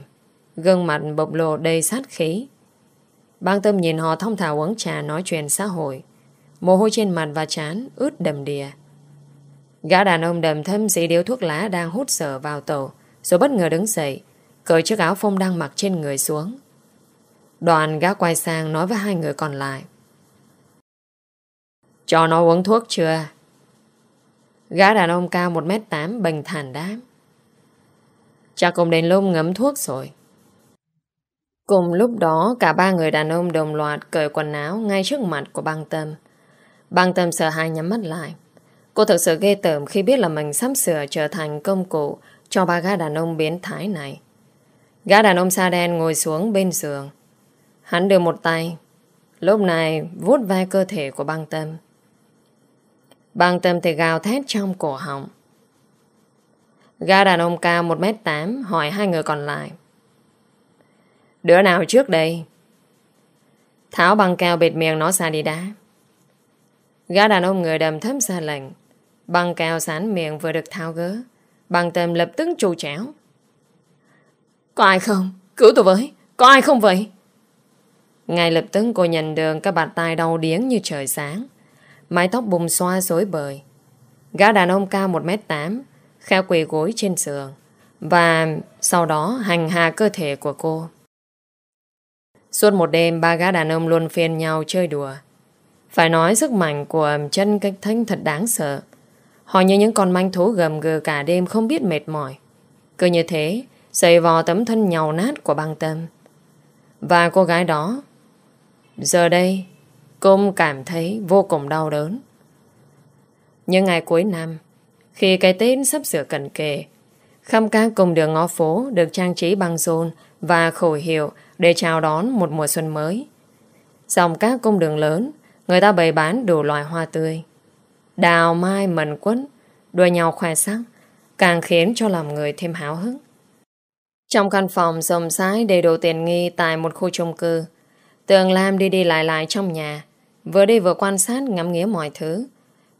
gương mặt bộc lộ đầy sát khí. Bang tâm nhìn họ thông thả uống trà nói chuyện xã hội, mồ hôi trên mặt và chán ướt đầm đìa. Gã đàn ông đầm thâm xị điếu thuốc lá đang hút sở vào tổ, rồi bất ngờ đứng dậy, cởi chiếc áo phông đang mặc trên người xuống. Đoàn gã quay sang nói với hai người còn lại. Cho nó uống thuốc chưa? Gã đàn ông cao 1m8 bình thản đáp. Chắc cũng đến lúc ngấm thuốc rồi. Cùng lúc đó, cả ba người đàn ông đồng loạt cởi quần áo ngay trước mặt của băng tâm. Băng tâm sợ hai nhắm mắt lại. Cô thực sự ghê tởm khi biết là mình sắp sửa trở thành công cụ cho ba gã đàn ông biến thái này. Gã đàn ông da đen ngồi xuống bên giường. Hắn đưa một tay. Lúc này vuốt vai cơ thể của băng tâm. Bằng tâm thì gào thét trong cổ họng. Gã đàn ông cao 1m8 hỏi hai người còn lại. Đứa nào trước đây? Tháo băng keo bịt miệng nó ra đi đá. Gã đàn ông người đầm thấm ra lệnh. Băng keo sán miệng vừa được tháo gỡ. Băng tâm lập tức trù chéo. Có ai không? Cứu tôi với. Có ai không vậy? Ngay lập tức cô nhận được các bàn tay đau điếng như trời sáng. Mái tóc bùng xoa rối bời. Gã đàn ông cao 1m8 Kheo quỳ gối trên giường, Và sau đó hành hạ cơ thể của cô. Suốt một đêm, Ba gã đàn ông luôn phiền nhau chơi đùa. Phải nói sức mạnh của chân cách thanh thật đáng sợ. Họ như những con manh thú gầm gừ cả đêm không biết mệt mỏi. Cứ như thế, giày vò tấm thân nhàu nát của băng tâm. Và cô gái đó, Giờ đây Cô cảm thấy vô cùng đau đớn. Những ngày cuối năm, khi cái Tết sắp sửa cận kề, khăm ca cùng đường ngõ phố được trang trí bằng rôn và khẩu hiệu để chào đón một mùa xuân mới. Dòng các cung đường lớn, người ta bày bán đủ loại hoa tươi. Đào, mai, mần quấn đua nhau khoe sắc, càng khiến cho lòng người thêm háo hức. Trong căn phòng rộng rãi đầy đồ tiền nghi tại một khu chung cư, Tường Lam đi đi lại lại trong nhà, vừa đi vừa quan sát ngắm nghía mọi thứ.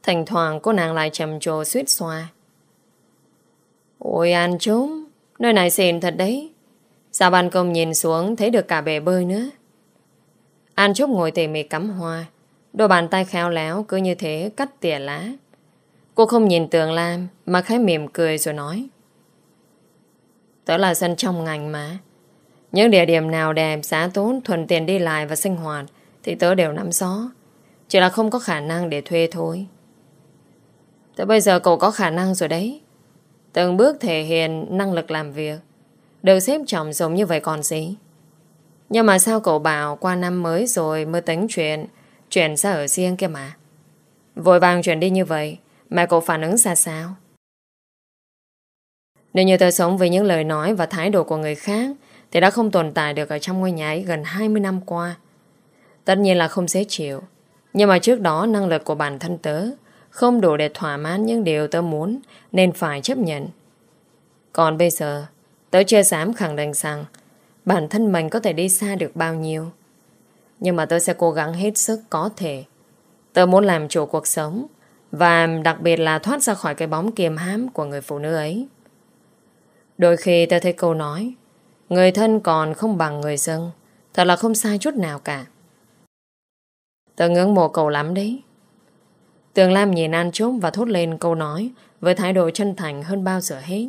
Thỉnh thoảng cô nàng lại trầm trồ suýt xoa. Ôi An trốn, nơi này xịn thật đấy. Sao ban công nhìn xuống thấy được cả bể bơi nữa. An Trúc ngồi tỉ mỉ cắm hoa, đôi bàn tay khéo léo cứ như thế cắt tỉa lá. Cô không nhìn Tường Lam mà khẽ mỉm cười rồi nói. Tớ là dân trong ngành mà. Những địa điểm nào đẹp, giá tốn, thuần tiền đi lại và sinh hoạt thì tớ đều nắm rõ. Chỉ là không có khả năng để thuê thôi. Tới bây giờ cậu có khả năng rồi đấy. Từng bước thể hiện năng lực làm việc. Được xếp trọng giống như vậy còn gì. Nhưng mà sao cậu bảo qua năm mới rồi mới tính chuyện chuyển ra ở riêng kia mà. Vội vàng chuyển đi như vậy mà cậu phản ứng ra sao? Nếu như tớ sống với những lời nói và thái độ của người khác thì đã không tồn tại được ở trong ngôi nhà ấy gần 20 năm qua. Tất nhiên là không dễ chịu. Nhưng mà trước đó năng lực của bản thân tớ không đủ để thỏa mãn những điều tớ muốn nên phải chấp nhận. Còn bây giờ, tớ chưa dám khẳng định rằng bản thân mình có thể đi xa được bao nhiêu. Nhưng mà tớ sẽ cố gắng hết sức có thể. Tớ muốn làm chủ cuộc sống và đặc biệt là thoát ra khỏi cái bóng kiềm hãm của người phụ nữ ấy. Đôi khi tớ thấy câu nói Người thân còn không bằng người dân Thật là không sai chút nào cả Tớ ngưỡng mộ cậu lắm đấy Tường Lam nhìn An Trúc và thốt lên câu nói với thái độ chân thành hơn bao giờ hết.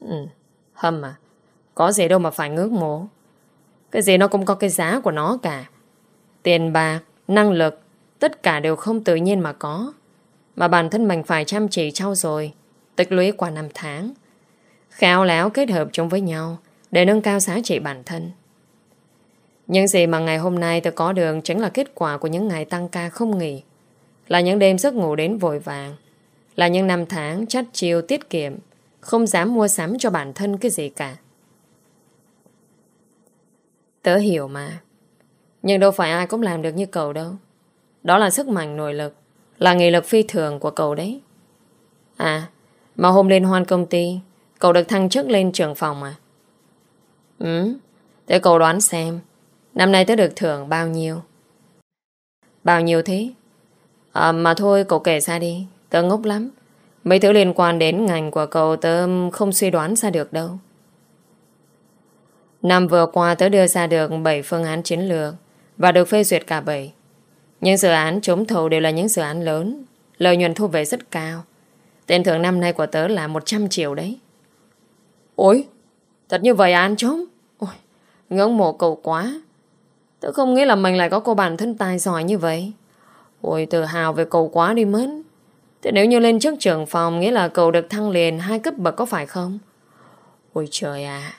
Ừ, Hâm à, có gì đâu mà phải ngước mộ. Cái gì nó cũng có cái giá của nó cả. Tiền bạc, năng lực, tất cả đều không tự nhiên mà có. Mà bản thân mình phải chăm chỉ trau rồi, tích lũy qua năm tháng. Khéo léo kết hợp chúng với nhau để nâng cao giá trị bản thân. Những gì mà ngày hôm nay tôi có được chính là kết quả của những ngày tăng ca không nghỉ. Là những đêm giấc ngủ đến vội vàng. Là những năm tháng chắt chiêu tiết kiệm, không dám mua sắm cho bản thân cái gì cả. Tớ hiểu mà. Nhưng đâu phải ai cũng làm được như cậu đâu. Đó là sức mạnh nội lực, là nghị lực phi thường của cậu đấy. À, mà hôm liên hoan công ty, cậu được thăng chức lên trưởng phòng à? Ừ, để cậu đoán xem, năm nay tớ được thưởng bao nhiêu? Bao nhiêu thế? À, mà thôi cậu kể ra đi Tớ ngốc lắm. Mấy thứ liên quan đến ngành của cậu tớ không suy đoán ra được đâu. Năm vừa qua tớ đưa ra được 7 phương án chiến lược Và được phê duyệt cả 7 Những dự án trúng thầu đều là những dự án lớn Lợi nhuận thu về rất cao. Tiền thưởng năm nay của tớ là 100 triệu đấy. Ôi Thật như vậy à, anh trống Ôi, Ngưỡng mộ cậu quá. Tớ không nghĩ là mình lại có cô bạn thân tài giỏi như vậy. Ôi, tự hào về cậu quá đi mến. Thế nếu như lên trước trưởng phòng Nghĩa là cậu được thăng liền hai cấp bậc có phải không? Ôi, trời à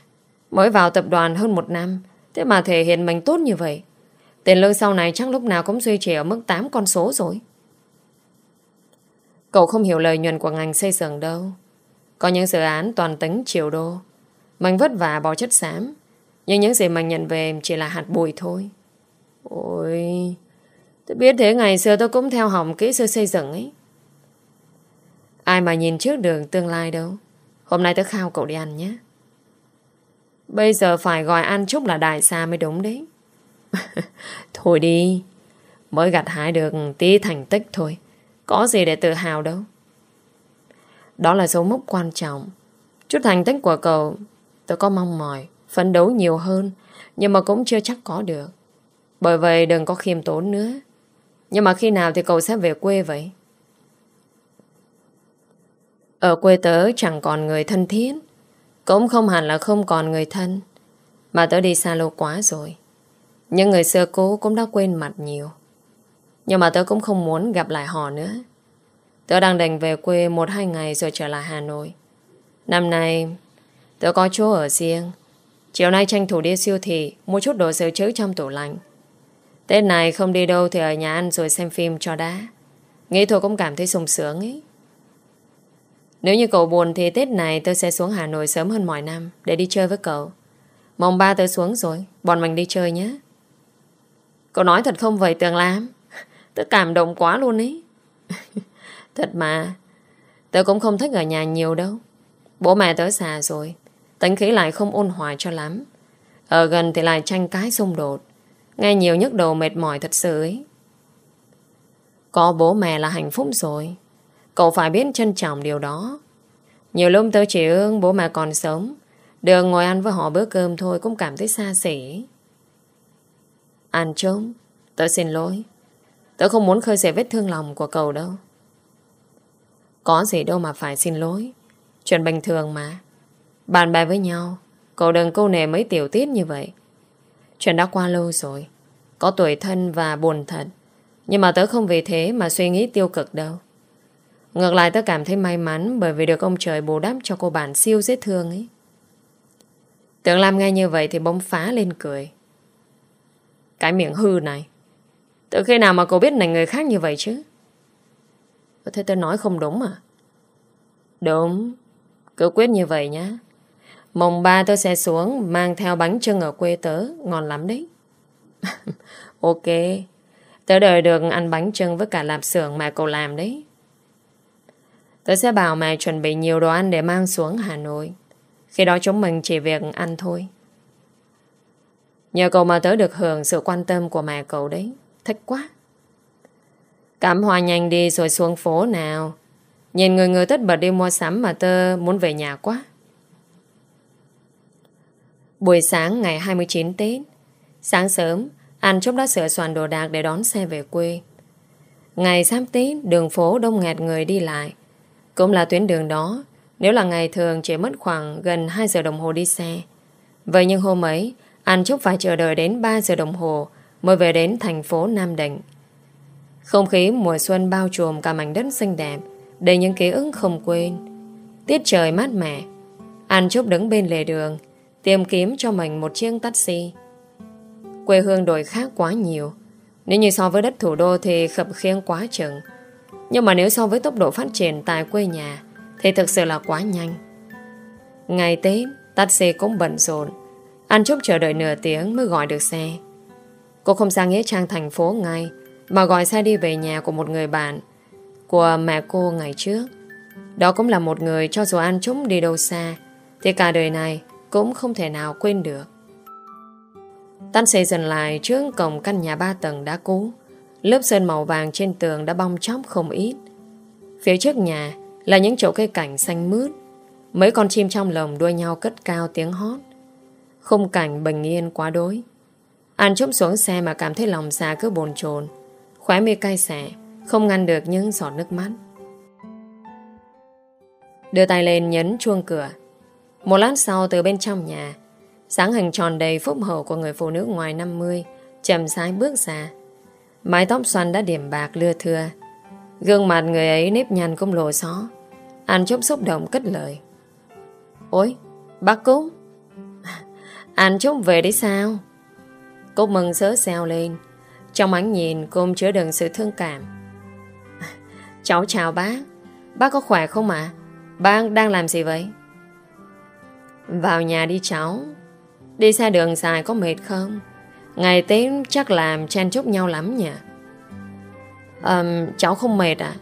Mới vào tập đoàn hơn một năm, Thế mà thể hiện mình tốt như vậy. Tiền lương sau này chắc lúc nào cũng duy trì ở mức 8 con số rồi. Cậu không hiểu lời nhuận của ngành xây dựng đâu. Có những dự án toàn tính triệu đô. Mình vất vả bỏ chất xám Nhưng những gì mình nhận về chỉ là hạt bụi thôi Ôi, Tôi biết thế ngày xưa tôi cũng theo hỏng kỹ sư xây dựng ấy. Ai mà nhìn trước đường tương lai đâu. Hôm nay tôi khao cậu đi ăn nhé. Bây giờ phải gọi ăn chúc là đại xa mới đúng đấy. thôi đi. Mới gặt hái được tí thành tích thôi. Có gì để tự hào đâu. Đó là dấu mốc quan trọng. Chút thành tích của cậu tôi có mong mỏi, phấn đấu nhiều hơn, nhưng mà cũng chưa chắc có được. Bởi vậy đừng có khiêm tốn nữa. Nhưng mà khi nào thì cậu sẽ về quê vậy? Ở quê tớ chẳng còn người thân thiết Cũng không hẳn là không còn người thân Mà tớ đi xa lâu quá rồi những người xưa cố cũng đã quên mặt nhiều Nhưng mà tớ cũng không muốn gặp lại họ nữa Tớ đang đành về quê một hai ngày rồi trở lại Hà Nội Năm nay Tớ có chỗ ở riêng Chiều nay tranh thủ đi siêu thị Mua chút đồ dự trữ trong tủ lạnh Tết này không đi đâu thì ở nhà ăn rồi xem phim cho đã. Nghĩ thôi cũng cảm thấy sung sướng ấy. Nếu như cậu buồn thì Tết này tớ sẽ xuống Hà Nội sớm hơn mọi năm để đi chơi với cậu. Mong ba tớ xuống rồi, bọn mình đi chơi nhé. Cậu nói thật không vậy Tường Lam? Tớ cảm động quá luôn ấy. thật mà, tớ cũng không thích ở nhà nhiều đâu. Bố mẹ tớ già rồi, tính khí lại không ôn hòa cho lắm. Ở gần thì lại tranh cái xung đột. Nghe nhiều nhức đầu mệt mỏi thật sự ấy. Có bố mẹ là hạnh phúc rồi. Cậu phải biết trân trọng điều đó. Nhiều lúc tớ chỉ ương bố mẹ còn sống. Được ngồi ăn với họ bữa cơm thôi cũng cảm thấy xa xỉ. Ăn trống. Tớ xin lỗi. Tớ không muốn khơi dậy vết thương lòng của cậu đâu. Có gì đâu mà phải xin lỗi. Chuyện bình thường mà. Bạn bè với nhau. Cậu đừng câu nề mấy tiểu tiết như vậy. Chuyện đã qua lâu rồi. Có tuổi thân và buồn thật. Nhưng mà tớ không vì thế mà suy nghĩ tiêu cực đâu. Ngược lại tớ cảm thấy may mắn Bởi vì được ông trời bù đắp cho cô bạn siêu dễ thương ấy. Tưởng làm nghe như vậy Thì bỗng phá lên cười. Cái miệng hư này. Từ khi nào mà cô biết này người khác như vậy chứ? Thế tớ nói không đúng à? Đúng. Cứ quyết như vậy nhá. Mồng ba tôi sẽ xuống, Mang theo bánh trưng ở quê tớ Ngon lắm đấy Ok Tớ đợi được ăn bánh trưng với cả lạp xưởng mà cậu làm đấy Tớ sẽ bảo mẹ chuẩn bị nhiều đồ ăn để mang xuống Hà Nội Khi đó chúng mình chỉ việc ăn thôi Nhờ cậu mà tớ được hưởng sự quan tâm của mẹ cậu đấy. Thích quá. Cảm hòa nhanh đi rồi xuống phố nào. Nhìn người người tất bật đi mua sắm mà tớ muốn về nhà quá. Buổi sáng ngày 29 Tết, sáng sớm, anh chốc đã sửa soạn đồ đạc để đón xe về quê. Ngày sáng Tết, đường phố đông nghẹt người đi lại. Cũng là tuyến đường đó, nếu là ngày thường chỉ mất khoảng gần 2 giờ đồng hồ đi xe. Vậy nhưng hôm ấy, anh Trúc phải chờ đợi đến 3 giờ đồng hồ mới về đến thành phố Nam Định. Không khí mùa xuân bao trùm cả mảnh đất xinh đẹp, đầy những ký ức không quên. Tiết trời mát mẻ, anh Trúc đứng bên lề đường, tìm kiếm cho mình một chiếc taxi. Quê hương đổi khác quá nhiều. Nếu như so với đất thủ đô thì khập khiêng quá chừng. Nhưng mà nếu so với tốc độ phát triển tại quê nhà thì thực sự là quá nhanh. Ngày Tết, taxi cũng bận rộn. Anh chút chờ đợi nửa tiếng mới gọi được xe. Cô không sang Nghĩa Trang thành phố ngay mà gọi xe đi về nhà của một người bạn của mẹ cô ngày trước. Đó cũng là một người cho dù ăn chúng đi đâu xa thì cả đời này cũng không thể nào quên được. tan xe dần lại trước cổng căn nhà ba tầng đã cũ. Lớp sơn màu vàng trên tường đã bong chóc không ít. Phía trước nhà là những chỗ cây cảnh xanh mướt. Mấy con chim trong lồng đuôi nhau cất cao tiếng hót. Khung cảnh bình yên quá đối. An chốc xuống xe mà cảm thấy lòng xa cứ bồn chồn, Khóe mi cay xẻ, Không ngăn được những giọt nước mắt Đưa tay lên nhấn chuông cửa một lát sau từ bên trong nhà Sáng hình tròn đầy phúc hậu của người phụ nữ ngoài 50 chậm rãi bước ra. Mái tóc xoăn đã điểm bạc lưa thưa. Gương mặt người ấy nếp nhăn cũng lộ xó. An chốc xúc động cất lời. Ôi, bác Cúc An chốc về đấy sao? Cúc mừng sớ xeo lên. Trong ánh nhìn cũng chứa đựng sự thương cảm. Cháu chào bác. Bác có khỏe không ạ? Bác đang làm gì vậy? Vào nhà đi cháu. Đi xa đường dài có mệt không? Ngày Tết chắc làm chen chúc nhau lắm nhỉ? Um, Cháu không mệt à?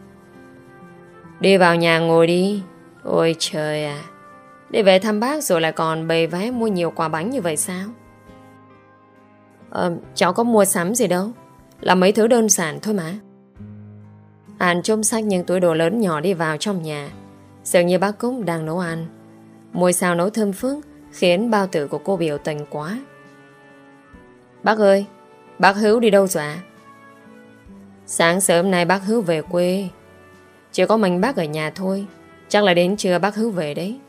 Đi vào nhà ngồi đi. Ôi trời à Đi về thăm bác rồi lại còn bày vé mua nhiều quà bánh như vậy sao? Um, Cháu có mua sắm gì đâu. Là mấy thứ đơn giản thôi mà. Hàn chôm sách những túi đồ lớn nhỏ đi vào trong nhà. Dường như bác Cúc đang nấu ăn. Mùi xào nấu thơm phức, Khiến bao tử của cô biểu tình quá. Bác ơi, Bác Hữu đi đâu rồi ạ? Sáng sớm nay bác Hữu về quê. Chỉ có mình bác ở nhà thôi, Chắc là đến trưa bác Hữu về đấy.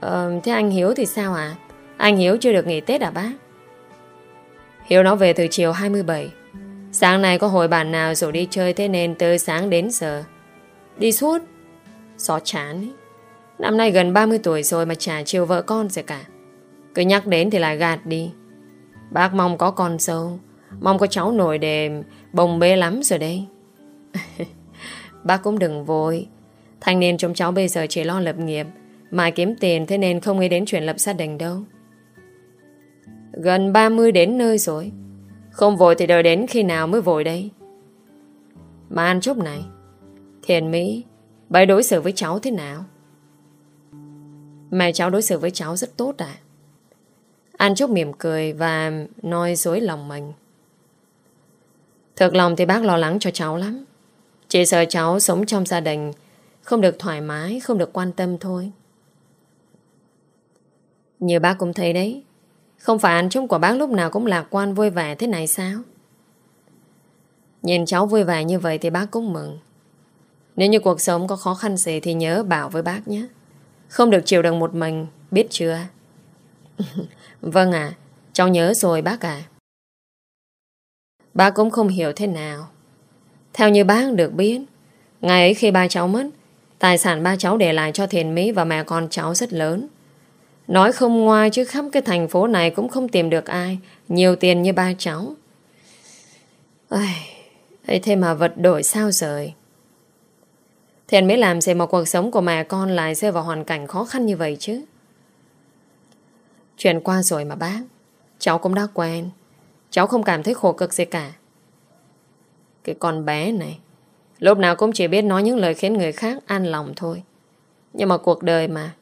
Ờ thế anh Hiếu thì sao ạ? Anh Hiếu chưa được nghỉ Tết à bác? Hiếu nó về từ chiều 27 Sáng nay có hồi bàn nào rồi đi chơi Thế nên từ sáng đến giờ. Đi suốt. Xó chán ấy. Năm nay gần 30 tuổi rồi mà chả chiều vợ con gì cả. Cứ nhắc đến thì lại gạt đi. Bác mong có con sâu, Mong có cháu nổi để bồng bê lắm rồi đây Bác cũng đừng vội. Thanh niên trong cháu bây giờ chỉ lo lập nghiệp, Mà kiếm tiền thế nên không nghĩ đến chuyện lập gia đình đâu. Gần 30 đến nơi rồi, Không vội thì đợi đến khi nào mới vội đây Mà ăn chúc này, Thiền Mỹ, bày đối xử với cháu thế nào? Mẹ cháu đối xử với cháu rất tốt à An Trúc mỉm cười Và nói dối lòng mình. Thực lòng thì bác lo lắng cho cháu lắm. Chỉ sợ cháu sống trong gia đình, Không được thoải mái, Không được quan tâm thôi. Như bác cũng thấy đấy, Không phải anh Trúc của bác lúc nào Cũng lạc quan vui vẻ thế này sao? Nhìn cháu vui vẻ như vậy Thì bác cũng mừng. Nếu như cuộc sống có khó khăn gì Thì nhớ bảo với bác nhé không được chịu đựng một mình Biết chưa? Vâng ạ Cháu nhớ rồi bác ạ. Bác cũng không hiểu thế nào. Theo như bác được biết Ngày ấy khi ba cháu mất Tài sản ba cháu để lại cho thiền mỹ Và mẹ con cháu rất lớn. Nói không ngoa chứ khắp cái thành phố này Cũng không tìm được ai Nhiều tiền như ba cháu. Ây, thế mà vật đổi sao rời Thiện mới làm gì mà cuộc sống của mẹ con lại rơi vào hoàn cảnh khó khăn như vậy chứ. Chuyện qua rồi mà bác. Cháu cũng đã quen. Cháu không cảm thấy khổ cực gì cả. Cái con bé này, lúc nào cũng chỉ biết nói những lời khiến người khác an lòng thôi. Nhưng mà cuộc đời mà,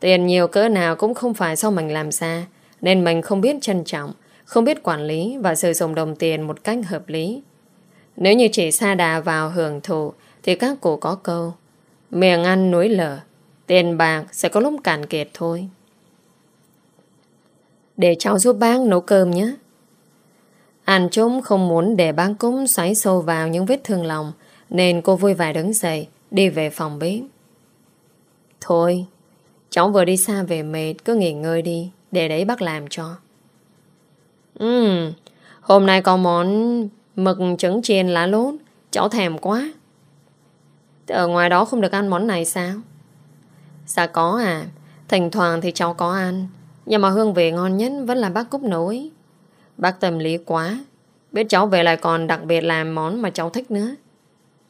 tiền nhiều cỡ nào cũng không phải do mình làm ra, nên mình không biết trân trọng, không biết quản lý và sử dụng đồng tiền một cách hợp lý. Nếu như chỉ xa đà vào hưởng thụ thì các cụ có câu miệng ăn núi lở, tiền bạc sẽ có lúc cạn kiệt thôi. Để cháu giúp bác nấu cơm nhé. Anh chúng không muốn để bác cúng xoáy sâu vào những vết thương lòng nên cô vui vẻ đứng dậy đi về phòng bếp. Thôi, cháu vừa đi xa về mệt cứ nghỉ ngơi đi để đấy bác làm cho. Ừ, hôm nay có món mực trứng chiên lá lốt cháu thèm quá. Ở ngoài đó không được ăn món này sao? Dạ có à, thỉnh thoảng thì cháu có ăn nhưng mà hương vị ngon nhất vẫn là bác Cúc nối. Bác tâm lý quá. Biết cháu về lại còn đặc biệt làm món mà cháu thích nữa.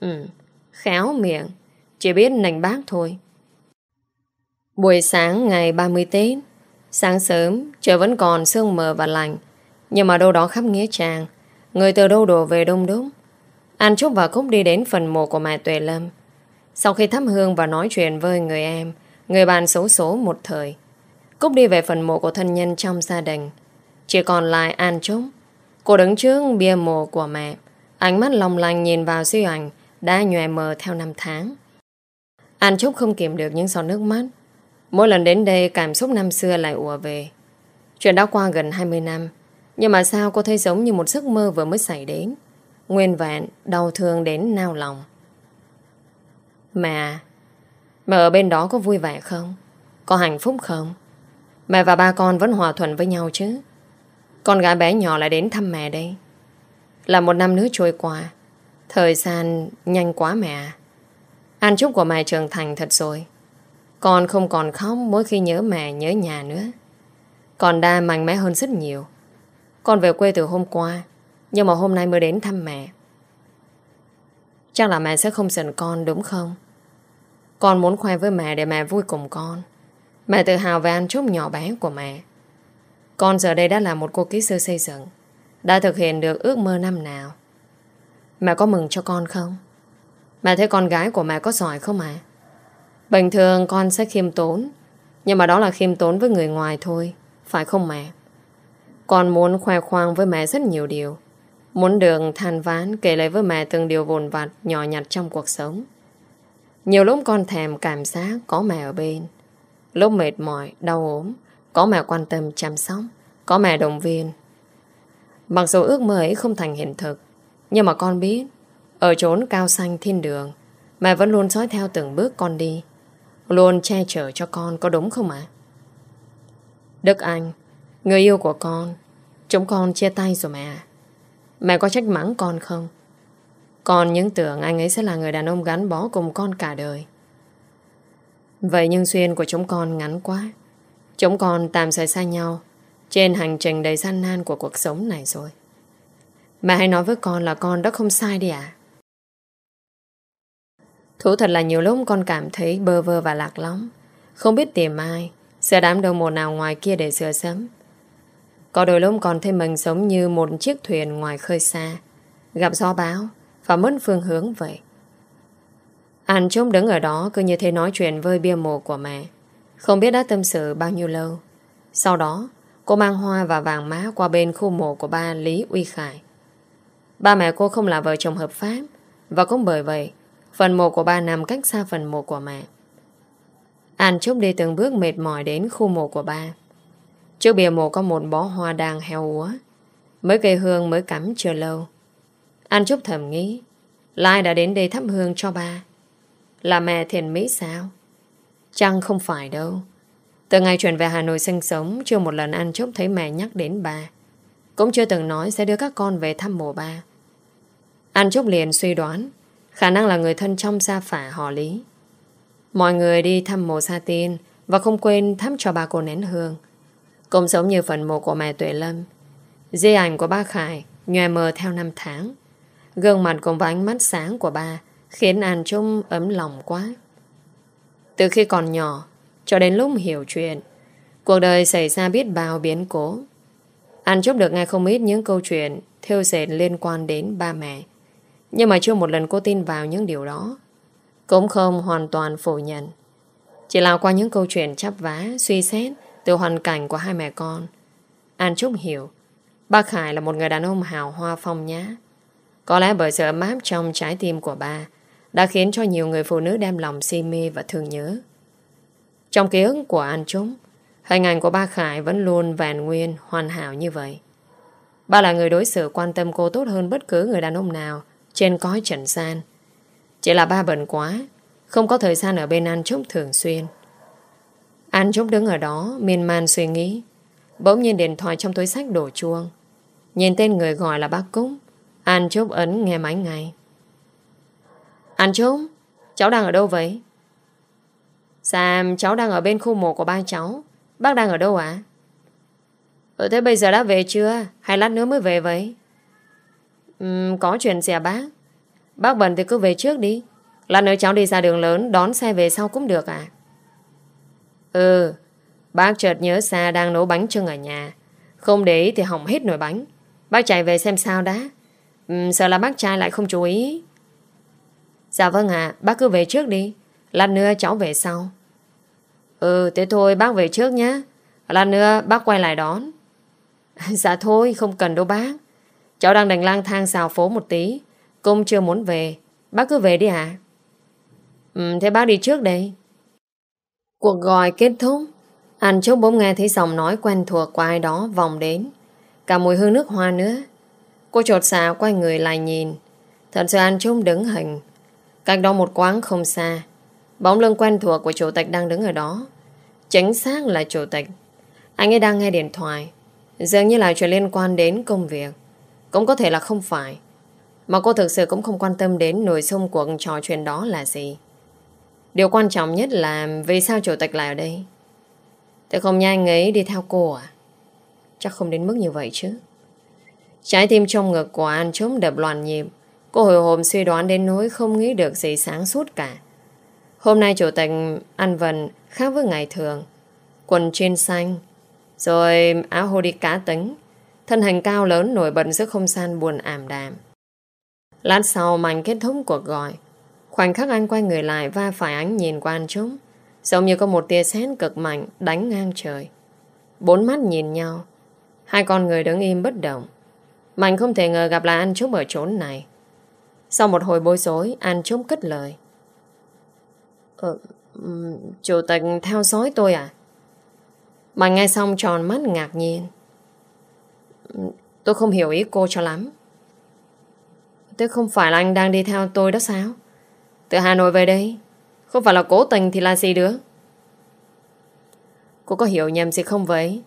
Ừ, khéo miệng. Chỉ biết nành bác thôi. Buổi sáng ngày 30 Tết, sáng sớm, trời vẫn còn sương mờ và lạnh. Nhưng mà đâu đó khắp Nghĩa Trang, người từ đâu đổ về đông đúc. An Trúc và Cúc đi đến phần mộ của mẹ Tuệ Lâm. Sau khi thắp hương và nói chuyện với người em, người bạn xấu số một thời, Cúc đi về phần mộ của thân nhân trong gia đình. Chỉ còn lại An Trúc. Cô đứng trước bia mộ của mẹ. Ánh mắt lòng lành nhìn vào suy ảnh đã nhòe mờ theo năm tháng. An Trúc không kiềm được những giọt nước mắt. Mỗi lần đến đây cảm xúc năm xưa lại ùa về. Chuyện đã qua gần 20 năm. Nhưng mà sao cô thấy giống như một giấc mơ vừa mới xảy đến. Nguyên vẹn, đau thương đến nao lòng. Mẹ, mẹ ở bên đó có vui vẻ không? Có hạnh phúc không? Mẹ và ba con vẫn hòa thuận với nhau chứ. Con gái bé nhỏ lại đến thăm mẹ đây. Là một năm nữa trôi qua. Thời gian nhanh quá mẹ à. An chúc của mẹ trưởng thành thật rồi. Con không còn khóc mỗi khi nhớ mẹ nhớ nhà nữa. Con đa mạnh mẽ hơn rất nhiều. Con về quê từ hôm qua Nhưng mà hôm nay mới đến thăm mẹ. Chắc là mẹ sẽ không giận con, đúng không Con muốn khoe với mẹ để mẹ vui cùng con Mẹ tự hào về anh chút nhỏ bé của mẹ. Con giờ đây đã là một cô kỹ sư xây dựng. Đã thực hiện được ước mơ năm nào. Mẹ có mừng cho con không? Mẹ thấy con gái của mẹ có giỏi không ạ? Bình thường con sẽ khiêm tốn. Nhưng mà đó là khiêm tốn với người ngoài thôi. Phải không mẹ? Con muốn khoe khoang với mẹ rất nhiều điều. Muốn đường than ván kể lại với mẹ từng điều vồn vặt nhỏ nhặt trong cuộc sống. Nhiều lúc con thèm cảm giác có mẹ ở bên. Lúc mệt mỏi, đau ốm Có mẹ quan tâm chăm sóc Có mẹ động viên Mặc dù ước mơ ấy không thành hiện thực Nhưng mà con biết Ở chốn cao xanh thiên đường Mẹ vẫn luôn dõi theo từng bước con đi Luôn che chở cho con có đúng không ạ? Đức Anh Người yêu của con Chúng con chia tay rồi mẹ Mẹ có trách mắng con không? Con những tưởng anh ấy sẽ là người đàn ông gắn bó cùng con cả đời. Vậy nhưng xuyên của chúng con ngắn quá. Chúng con tạm rời xa nhau Trên hành trình đầy gian nan của cuộc sống này rồi. Mẹ hãy nói với con là con đã không sai đi ạ. Thú thật là nhiều lúc con cảm thấy bơ vơ và lạc lõng. Không biết tìm ai Sẽ đám đầu mùa nào ngoài kia để sửa sớm có đôi lúc còn thấy mình giống như một chiếc thuyền ngoài khơi xa Gặp gió báo Và mất phương hướng vậy anh trông đứng ở đó cứ như thế nói chuyện với bia mộ của mẹ. Không biết đã tâm sự bao nhiêu lâu. Sau đó, cô mang hoa và vàng má qua bên khu mộ của ba Lý Uy Khải. Ba mẹ cô không là vợ chồng hợp pháp và cũng bởi vậy, phần mộ của ba nằm cách xa phần mộ của mẹ. anh Trúc đi từng bước mệt mỏi đến khu mộ của ba. Trước bìa mộ có một bó hoa đang heo úa. Mới cây hương mới cắm chưa lâu. An Trúc thầm nghĩ, Lai đã đến đây thắp hương cho ba. Là mẹ thiền mỹ sao? Chăng không phải đâu. Từ ngày chuyển về Hà Nội sinh sống, chưa một lần an trúc thấy mẹ nhắc đến ba. Cũng chưa từng nói sẽ đưa các con về thăm mộ ba. An Trúc liền suy đoán khả năng là người thân trong gia phả họ Lý. Mọi người đi thăm mộ Sa Tiên và không quên thăm cho ba cô nén hương. Cũng giống như phần mộ của mẹ Tuệ Lâm. Di ảnh của ba Khải nhòe mờ theo năm tháng. Gương mặt cùng với ánh mắt sáng của ba khiến An Trung ấm lòng quá. Từ khi còn nhỏ, cho đến lúc hiểu chuyện, cuộc đời xảy ra biết bao biến cố. An Trúc được nghe không ít những câu chuyện theo dệt liên quan đến ba mẹ. Nhưng mà chưa một lần cô tin vào những điều đó. Cũng không hoàn toàn phủ nhận. Chỉ là qua những câu chuyện chắp vá, suy xét từ hoàn cảnh của hai mẹ con. An Trúc hiểu Bác Khải là một người đàn ông hào hoa phong nhã. Có lẽ bởi sự ấm áp trong trái tim của ba đã khiến cho nhiều người phụ nữ đem lòng si mê và thương nhớ. Trong ký ức của An Trúc, hình ảnh của ba Khải vẫn luôn vẹn nguyên, hoàn hảo như vậy. Ba là người đối xử quan tâm cô tốt hơn bất cứ người đàn ông nào trên cõi trần gian. Chỉ là ba bận quá, không có thời gian ở bên An Trúc thường xuyên. An Trúc đứng ở đó, miên man suy nghĩ. Bỗng nhiên điện thoại trong túi sách đổ chuông. Nhìn tên người gọi là bác Cúc. An Trúc ấn nghe máy ngay. An Trúc, cháu đang ở đâu vậy? Sam, cháu đang ở bên khu mộ của ba cháu. Bác đang ở đâu ạ? À? Ừ, thế bây giờ đã về chưa? Hay lát nữa mới về vậy? Uhm, có chuyện gì à bác? Bác bận thì cứ về trước đi. Lát nữa cháu đi ra đường lớn đón xe về sau cũng được à? Ừ, bác chợt nhớ xa đang nấu bánh trưng ở nhà. Không để ý thì hỏng hết nồi bánh. Bác chạy về xem sao đã. Ừ, sợ là bác trai lại không chú ý. Dạ vâng ạ, bác cứ về trước đi. Lát nữa cháu về sau. Ừ, thế thôi bác về trước nhé. Lát nữa bác quay lại đón. Dạ thôi, không cần đâu bác. Cháu đang đành lang thang xào phố một tí. Công chưa muốn về. Bác cứ về đi ạ. À? Ừ, thế bác đi trước đây. Cuộc gọi kết thúc. Anh chốc bỗng nghe thấy giọng nói quen thuộc của ai đó vòng đến. Cả mùi hương nước hoa nữa. Cô trột xà dạ quay người lại nhìn. Thật sự anh chốc đứng hình. Cách đó một quán không xa. Bóng lưng quen thuộc của chủ tịch đang đứng ở đó. Chính xác là chủ tịch. Anh ấy đang nghe điện thoại. Dường như là chuyện liên quan đến công việc Cũng có thể là không phải Mà cô thực sự cũng không quan tâm đến Nội dung cuộc trò chuyện đó là gì Điều quan trọng nhất là Vì sao chủ tịch lại ở đây? Tôi không nha anh ấy đi theo cô à? Chắc không đến mức như vậy chứ. Trái tim trong ngực của An trống đập loạn nhịp. Cô hồi hộp suy đoán đến nỗi Không nghĩ được gì sáng suốt cả. Hôm nay chủ tịch ăn vần Khác với ngày thường. Quần trên xanh, rồi áo hoodie cá tính. Thân hình cao lớn nổi bật giữa không gian buồn ảm đạm. Lát sau màn kết thúc cuộc gọi. Khoảnh khắc anh quay người lại Va phải ánh nhìn qua anh chúng. Giống như có một tia sét cực mạnh Đánh ngang trời. Bốn mắt nhìn nhau. Hai con người đứng im bất động. Mạnh không thể ngờ gặp lại anh Trúc ở chỗ này. Sau một hồi bối rối Anh Trúc cất lời. Ờ, Chủ tịch theo dõi tôi à? Mạnh nghe xong tròn mắt ngạc nhiên. Tôi không hiểu ý cô cho lắm. Thế không phải là anh đang đi theo tôi đó sao? Từ Hà Nội về đây Không phải là cố tình thì là gì đứa Cô có hiểu nhầm gì không vậy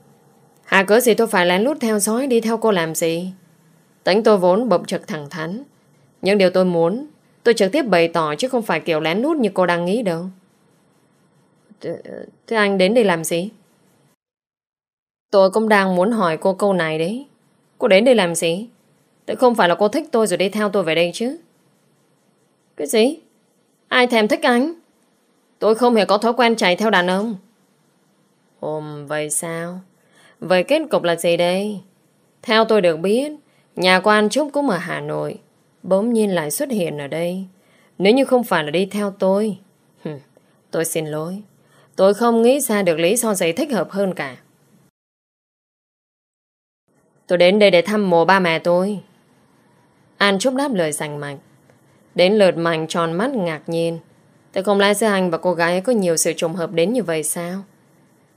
Hà cớ gì tôi phải lén lút theo dõi Đi theo cô làm gì Tính tôi vốn bộc trực thẳng thắn những điều tôi muốn, Tôi trực tiếp bày tỏ chứ không phải kiểu lén lút như cô đang nghĩ đâu Thế anh đến đây làm gì? Tôi cũng đang muốn hỏi cô câu này đấy. Cô đến đây làm gì? Tự không phải là cô thích tôi rồi đi theo tôi về đây chứ. Cái gì? Ai thèm thích anh? Tôi không hề có thói quen chạy theo đàn ông. Ồm, vậy sao? Vậy kết cục là gì đây? Theo tôi được biết, nhà quan Trúc cũng ở Hà Nội. Bỗng nhiên lại xuất hiện ở đây. Nếu như không phải là đi theo tôi, tôi xin lỗi. Tôi không nghĩ ra được lý do gì thích hợp hơn cả. Tôi đến đây để thăm mộ ba mẹ tôi. An Trúc đáp lời rành mạch. Đến lượt mạnh tròn mắt ngạc nhiên. Thế không lẽ giữa anh và cô gái có nhiều sự trùng hợp đến như vậy sao?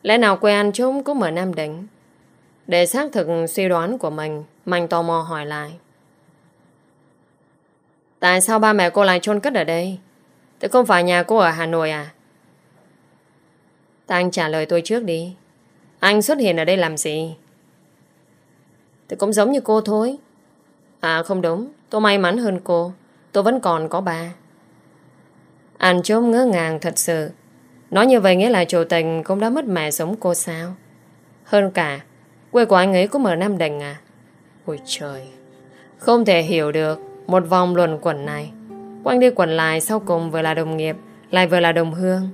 Lẽ nào quê anh chúng cũng ở Nam Định? Để xác thực suy đoán của mình, Mạnh tò mò hỏi lại. Tại sao ba mẹ cô lại chôn cất ở đây? Thế không phải nhà cô ở Hà Nội à? Tại anh trả lời tôi trước đi. Anh xuất hiện ở đây làm gì? Thì cũng giống như cô thôi À không đúng Tôi may mắn hơn cô Tôi vẫn còn có ba Anh chôm ngỡ ngàng thật sự. Nói như vậy nghĩa là chủ tình cũng đã mất mẹ giống cô sao? Hơn cả, Quê của anh ấy cũng ở Nam Định à? Ôi trời, Không thể hiểu được Một vòng luận quẩn này. Quanh đi quẩn lại sau cùng vừa là đồng nghiệp, Lại vừa là đồng hương.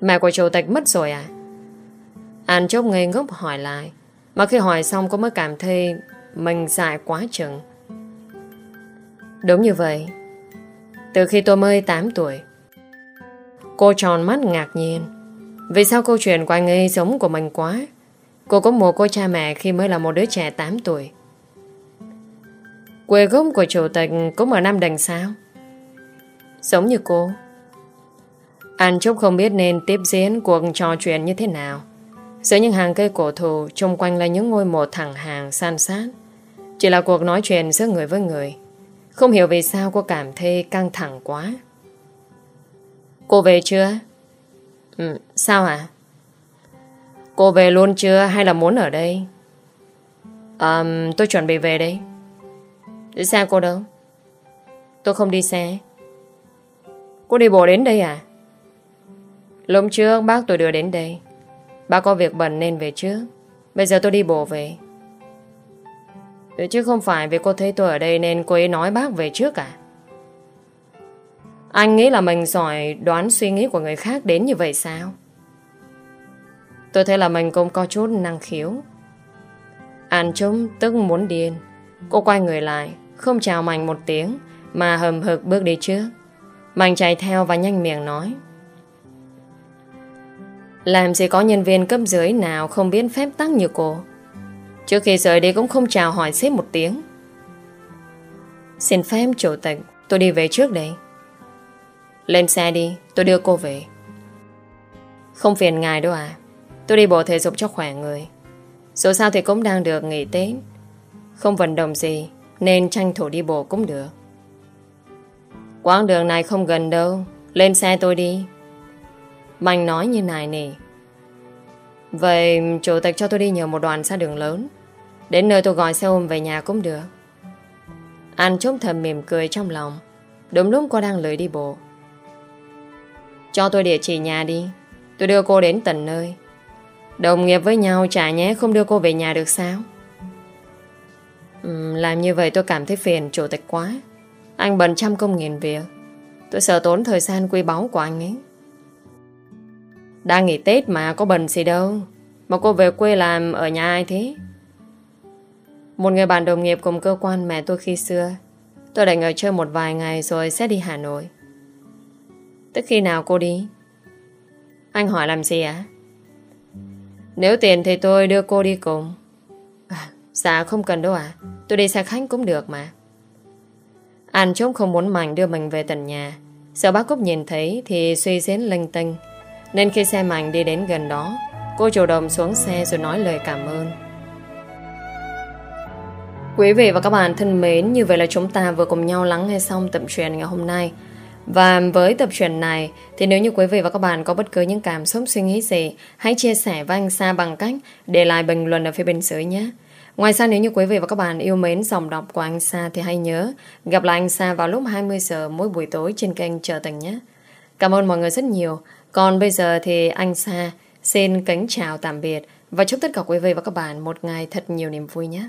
Mẹ của chủ tịch mất rồi à? Anh chốc ngây ngốc hỏi lại. Mà khi hỏi xong cô mới cảm thấy Mình dài quá chừng. Đúng như vậy Từ khi tôi mới 8 tuổi, Cô tròn mắt ngạc nhiên Vì sao câu chuyện của anh ấy giống của mình quá Cô có mồ cô cha mẹ khi mới là một đứa trẻ 8 tuổi. Quê gốc của chủ tịch cũng ở Nam Đành sao? Giống như cô. Anh Trúc không biết nên tiếp diễn cuộc trò chuyện như thế nào. Giữa những hàng cây cổ thụ Trung quanh là những ngôi mộ thẳng hàng san sát Chỉ là cuộc nói chuyện giữa người với người không hiểu vì sao cô cảm thấy căng thẳng quá Cô về chưa? Ừ, sao hả? Cô về luôn chưa hay là muốn ở đây? À, tôi chuẩn bị về đây để xe cô đâu? Tôi không đi xe Cô đi bộ đến đây à? Lúc trước bác tôi đưa đến đây Bác có việc bận nên về trước Bây giờ tôi đi bộ về Chứ không phải vì cô thấy tôi ở đây Nên cô ấy nói bác về trước à? Anh nghĩ là mình giỏi đoán suy nghĩ của người khác đến như vậy sao? Tôi thấy là mình cũng có chút năng khiếu. An Trung tức muốn điên. Cô quay người lại, Không chào Mạnh một tiếng, Mà hầm hực bước đi trước. Mạnh chạy theo và nhanh miệng nói. Làm gì có nhân viên cấp dưới nào không biết phép tắc như cô? Trước khi rời đi cũng không chào hỏi xếp một tiếng. Xin phép chủ tịch, Tôi đi về trước đây. Lên xe đi, Tôi đưa cô về. Không phiền ngài đâu à. Tôi đi bộ thể dục cho khỏe người. Dù sao thì cũng đang được nghỉ Tết. Không vận động gì, Nên tranh thủ đi bộ cũng được. Quãng đường này không gần đâu. Lên xe tôi đi. Mạnh nói như này nè. Vậy chủ tịch cho tôi đi nhờ một đoàn xa đường lớn. Đến nơi tôi gọi xe ôm về nhà cũng được. Anh chống thầm mỉm cười trong lòng Đúng lúc cô đang lười đi bộ. Cho tôi địa chỉ nhà đi Tôi đưa cô đến tận nơi. Đồng nghiệp với nhau chả nhé Không đưa cô về nhà được sao? Uhm, Làm như vậy tôi cảm thấy phiền Chủ tịch quá. Anh bận trăm công nghìn việc Tôi sợ tốn thời gian quý báu của anh ấy đang nghỉ Tết mà có bần gì đâu. Mà cô về quê làm ở nhà ai thế? Một người bạn đồng nghiệp cùng cơ quan mẹ tôi khi xưa. Tôi định ở chơi một vài ngày rồi sẽ đi Hà Nội. Tức khi nào cô đi? Anh hỏi làm gì ạ? Nếu tiền thì tôi đưa cô đi cùng. À, Dạ không cần đâu ạ. Tôi đi xe khách cũng được mà. Anh chống không muốn Mạnh đưa mình về tận nhà. Sợ bác Cúc nhìn thấy Thì suy diễn linh tinh nên khi xe mạnh đi đến gần đó, Cô chủ động xuống xe rồi nói lời cảm ơn. Quý vị và các bạn thân mến, Như vậy là chúng ta vừa cùng nhau lắng nghe xong tập truyện ngày hôm nay. Và với tập truyện này, Thì nếu như quý vị và các bạn có bất cứ những cảm xúc, suy nghĩ gì, Hãy chia sẻ với anh Sa bằng cách Để lại bình luận ở phía bên dưới nhé. Ngoài ra, nếu như quý vị và các bạn yêu mến dòng đọc của anh Sa Thì hãy nhớ gặp lại anh Sa vào lúc 20 giờ mỗi buổi tối trên kênh Trở Tình nhé. Cảm ơn mọi người rất nhiều còn bây giờ thì anh Sa, xin kính chào tạm biệt và chúc tất cả quý vị và các bạn một ngày thật nhiều niềm vui nhé.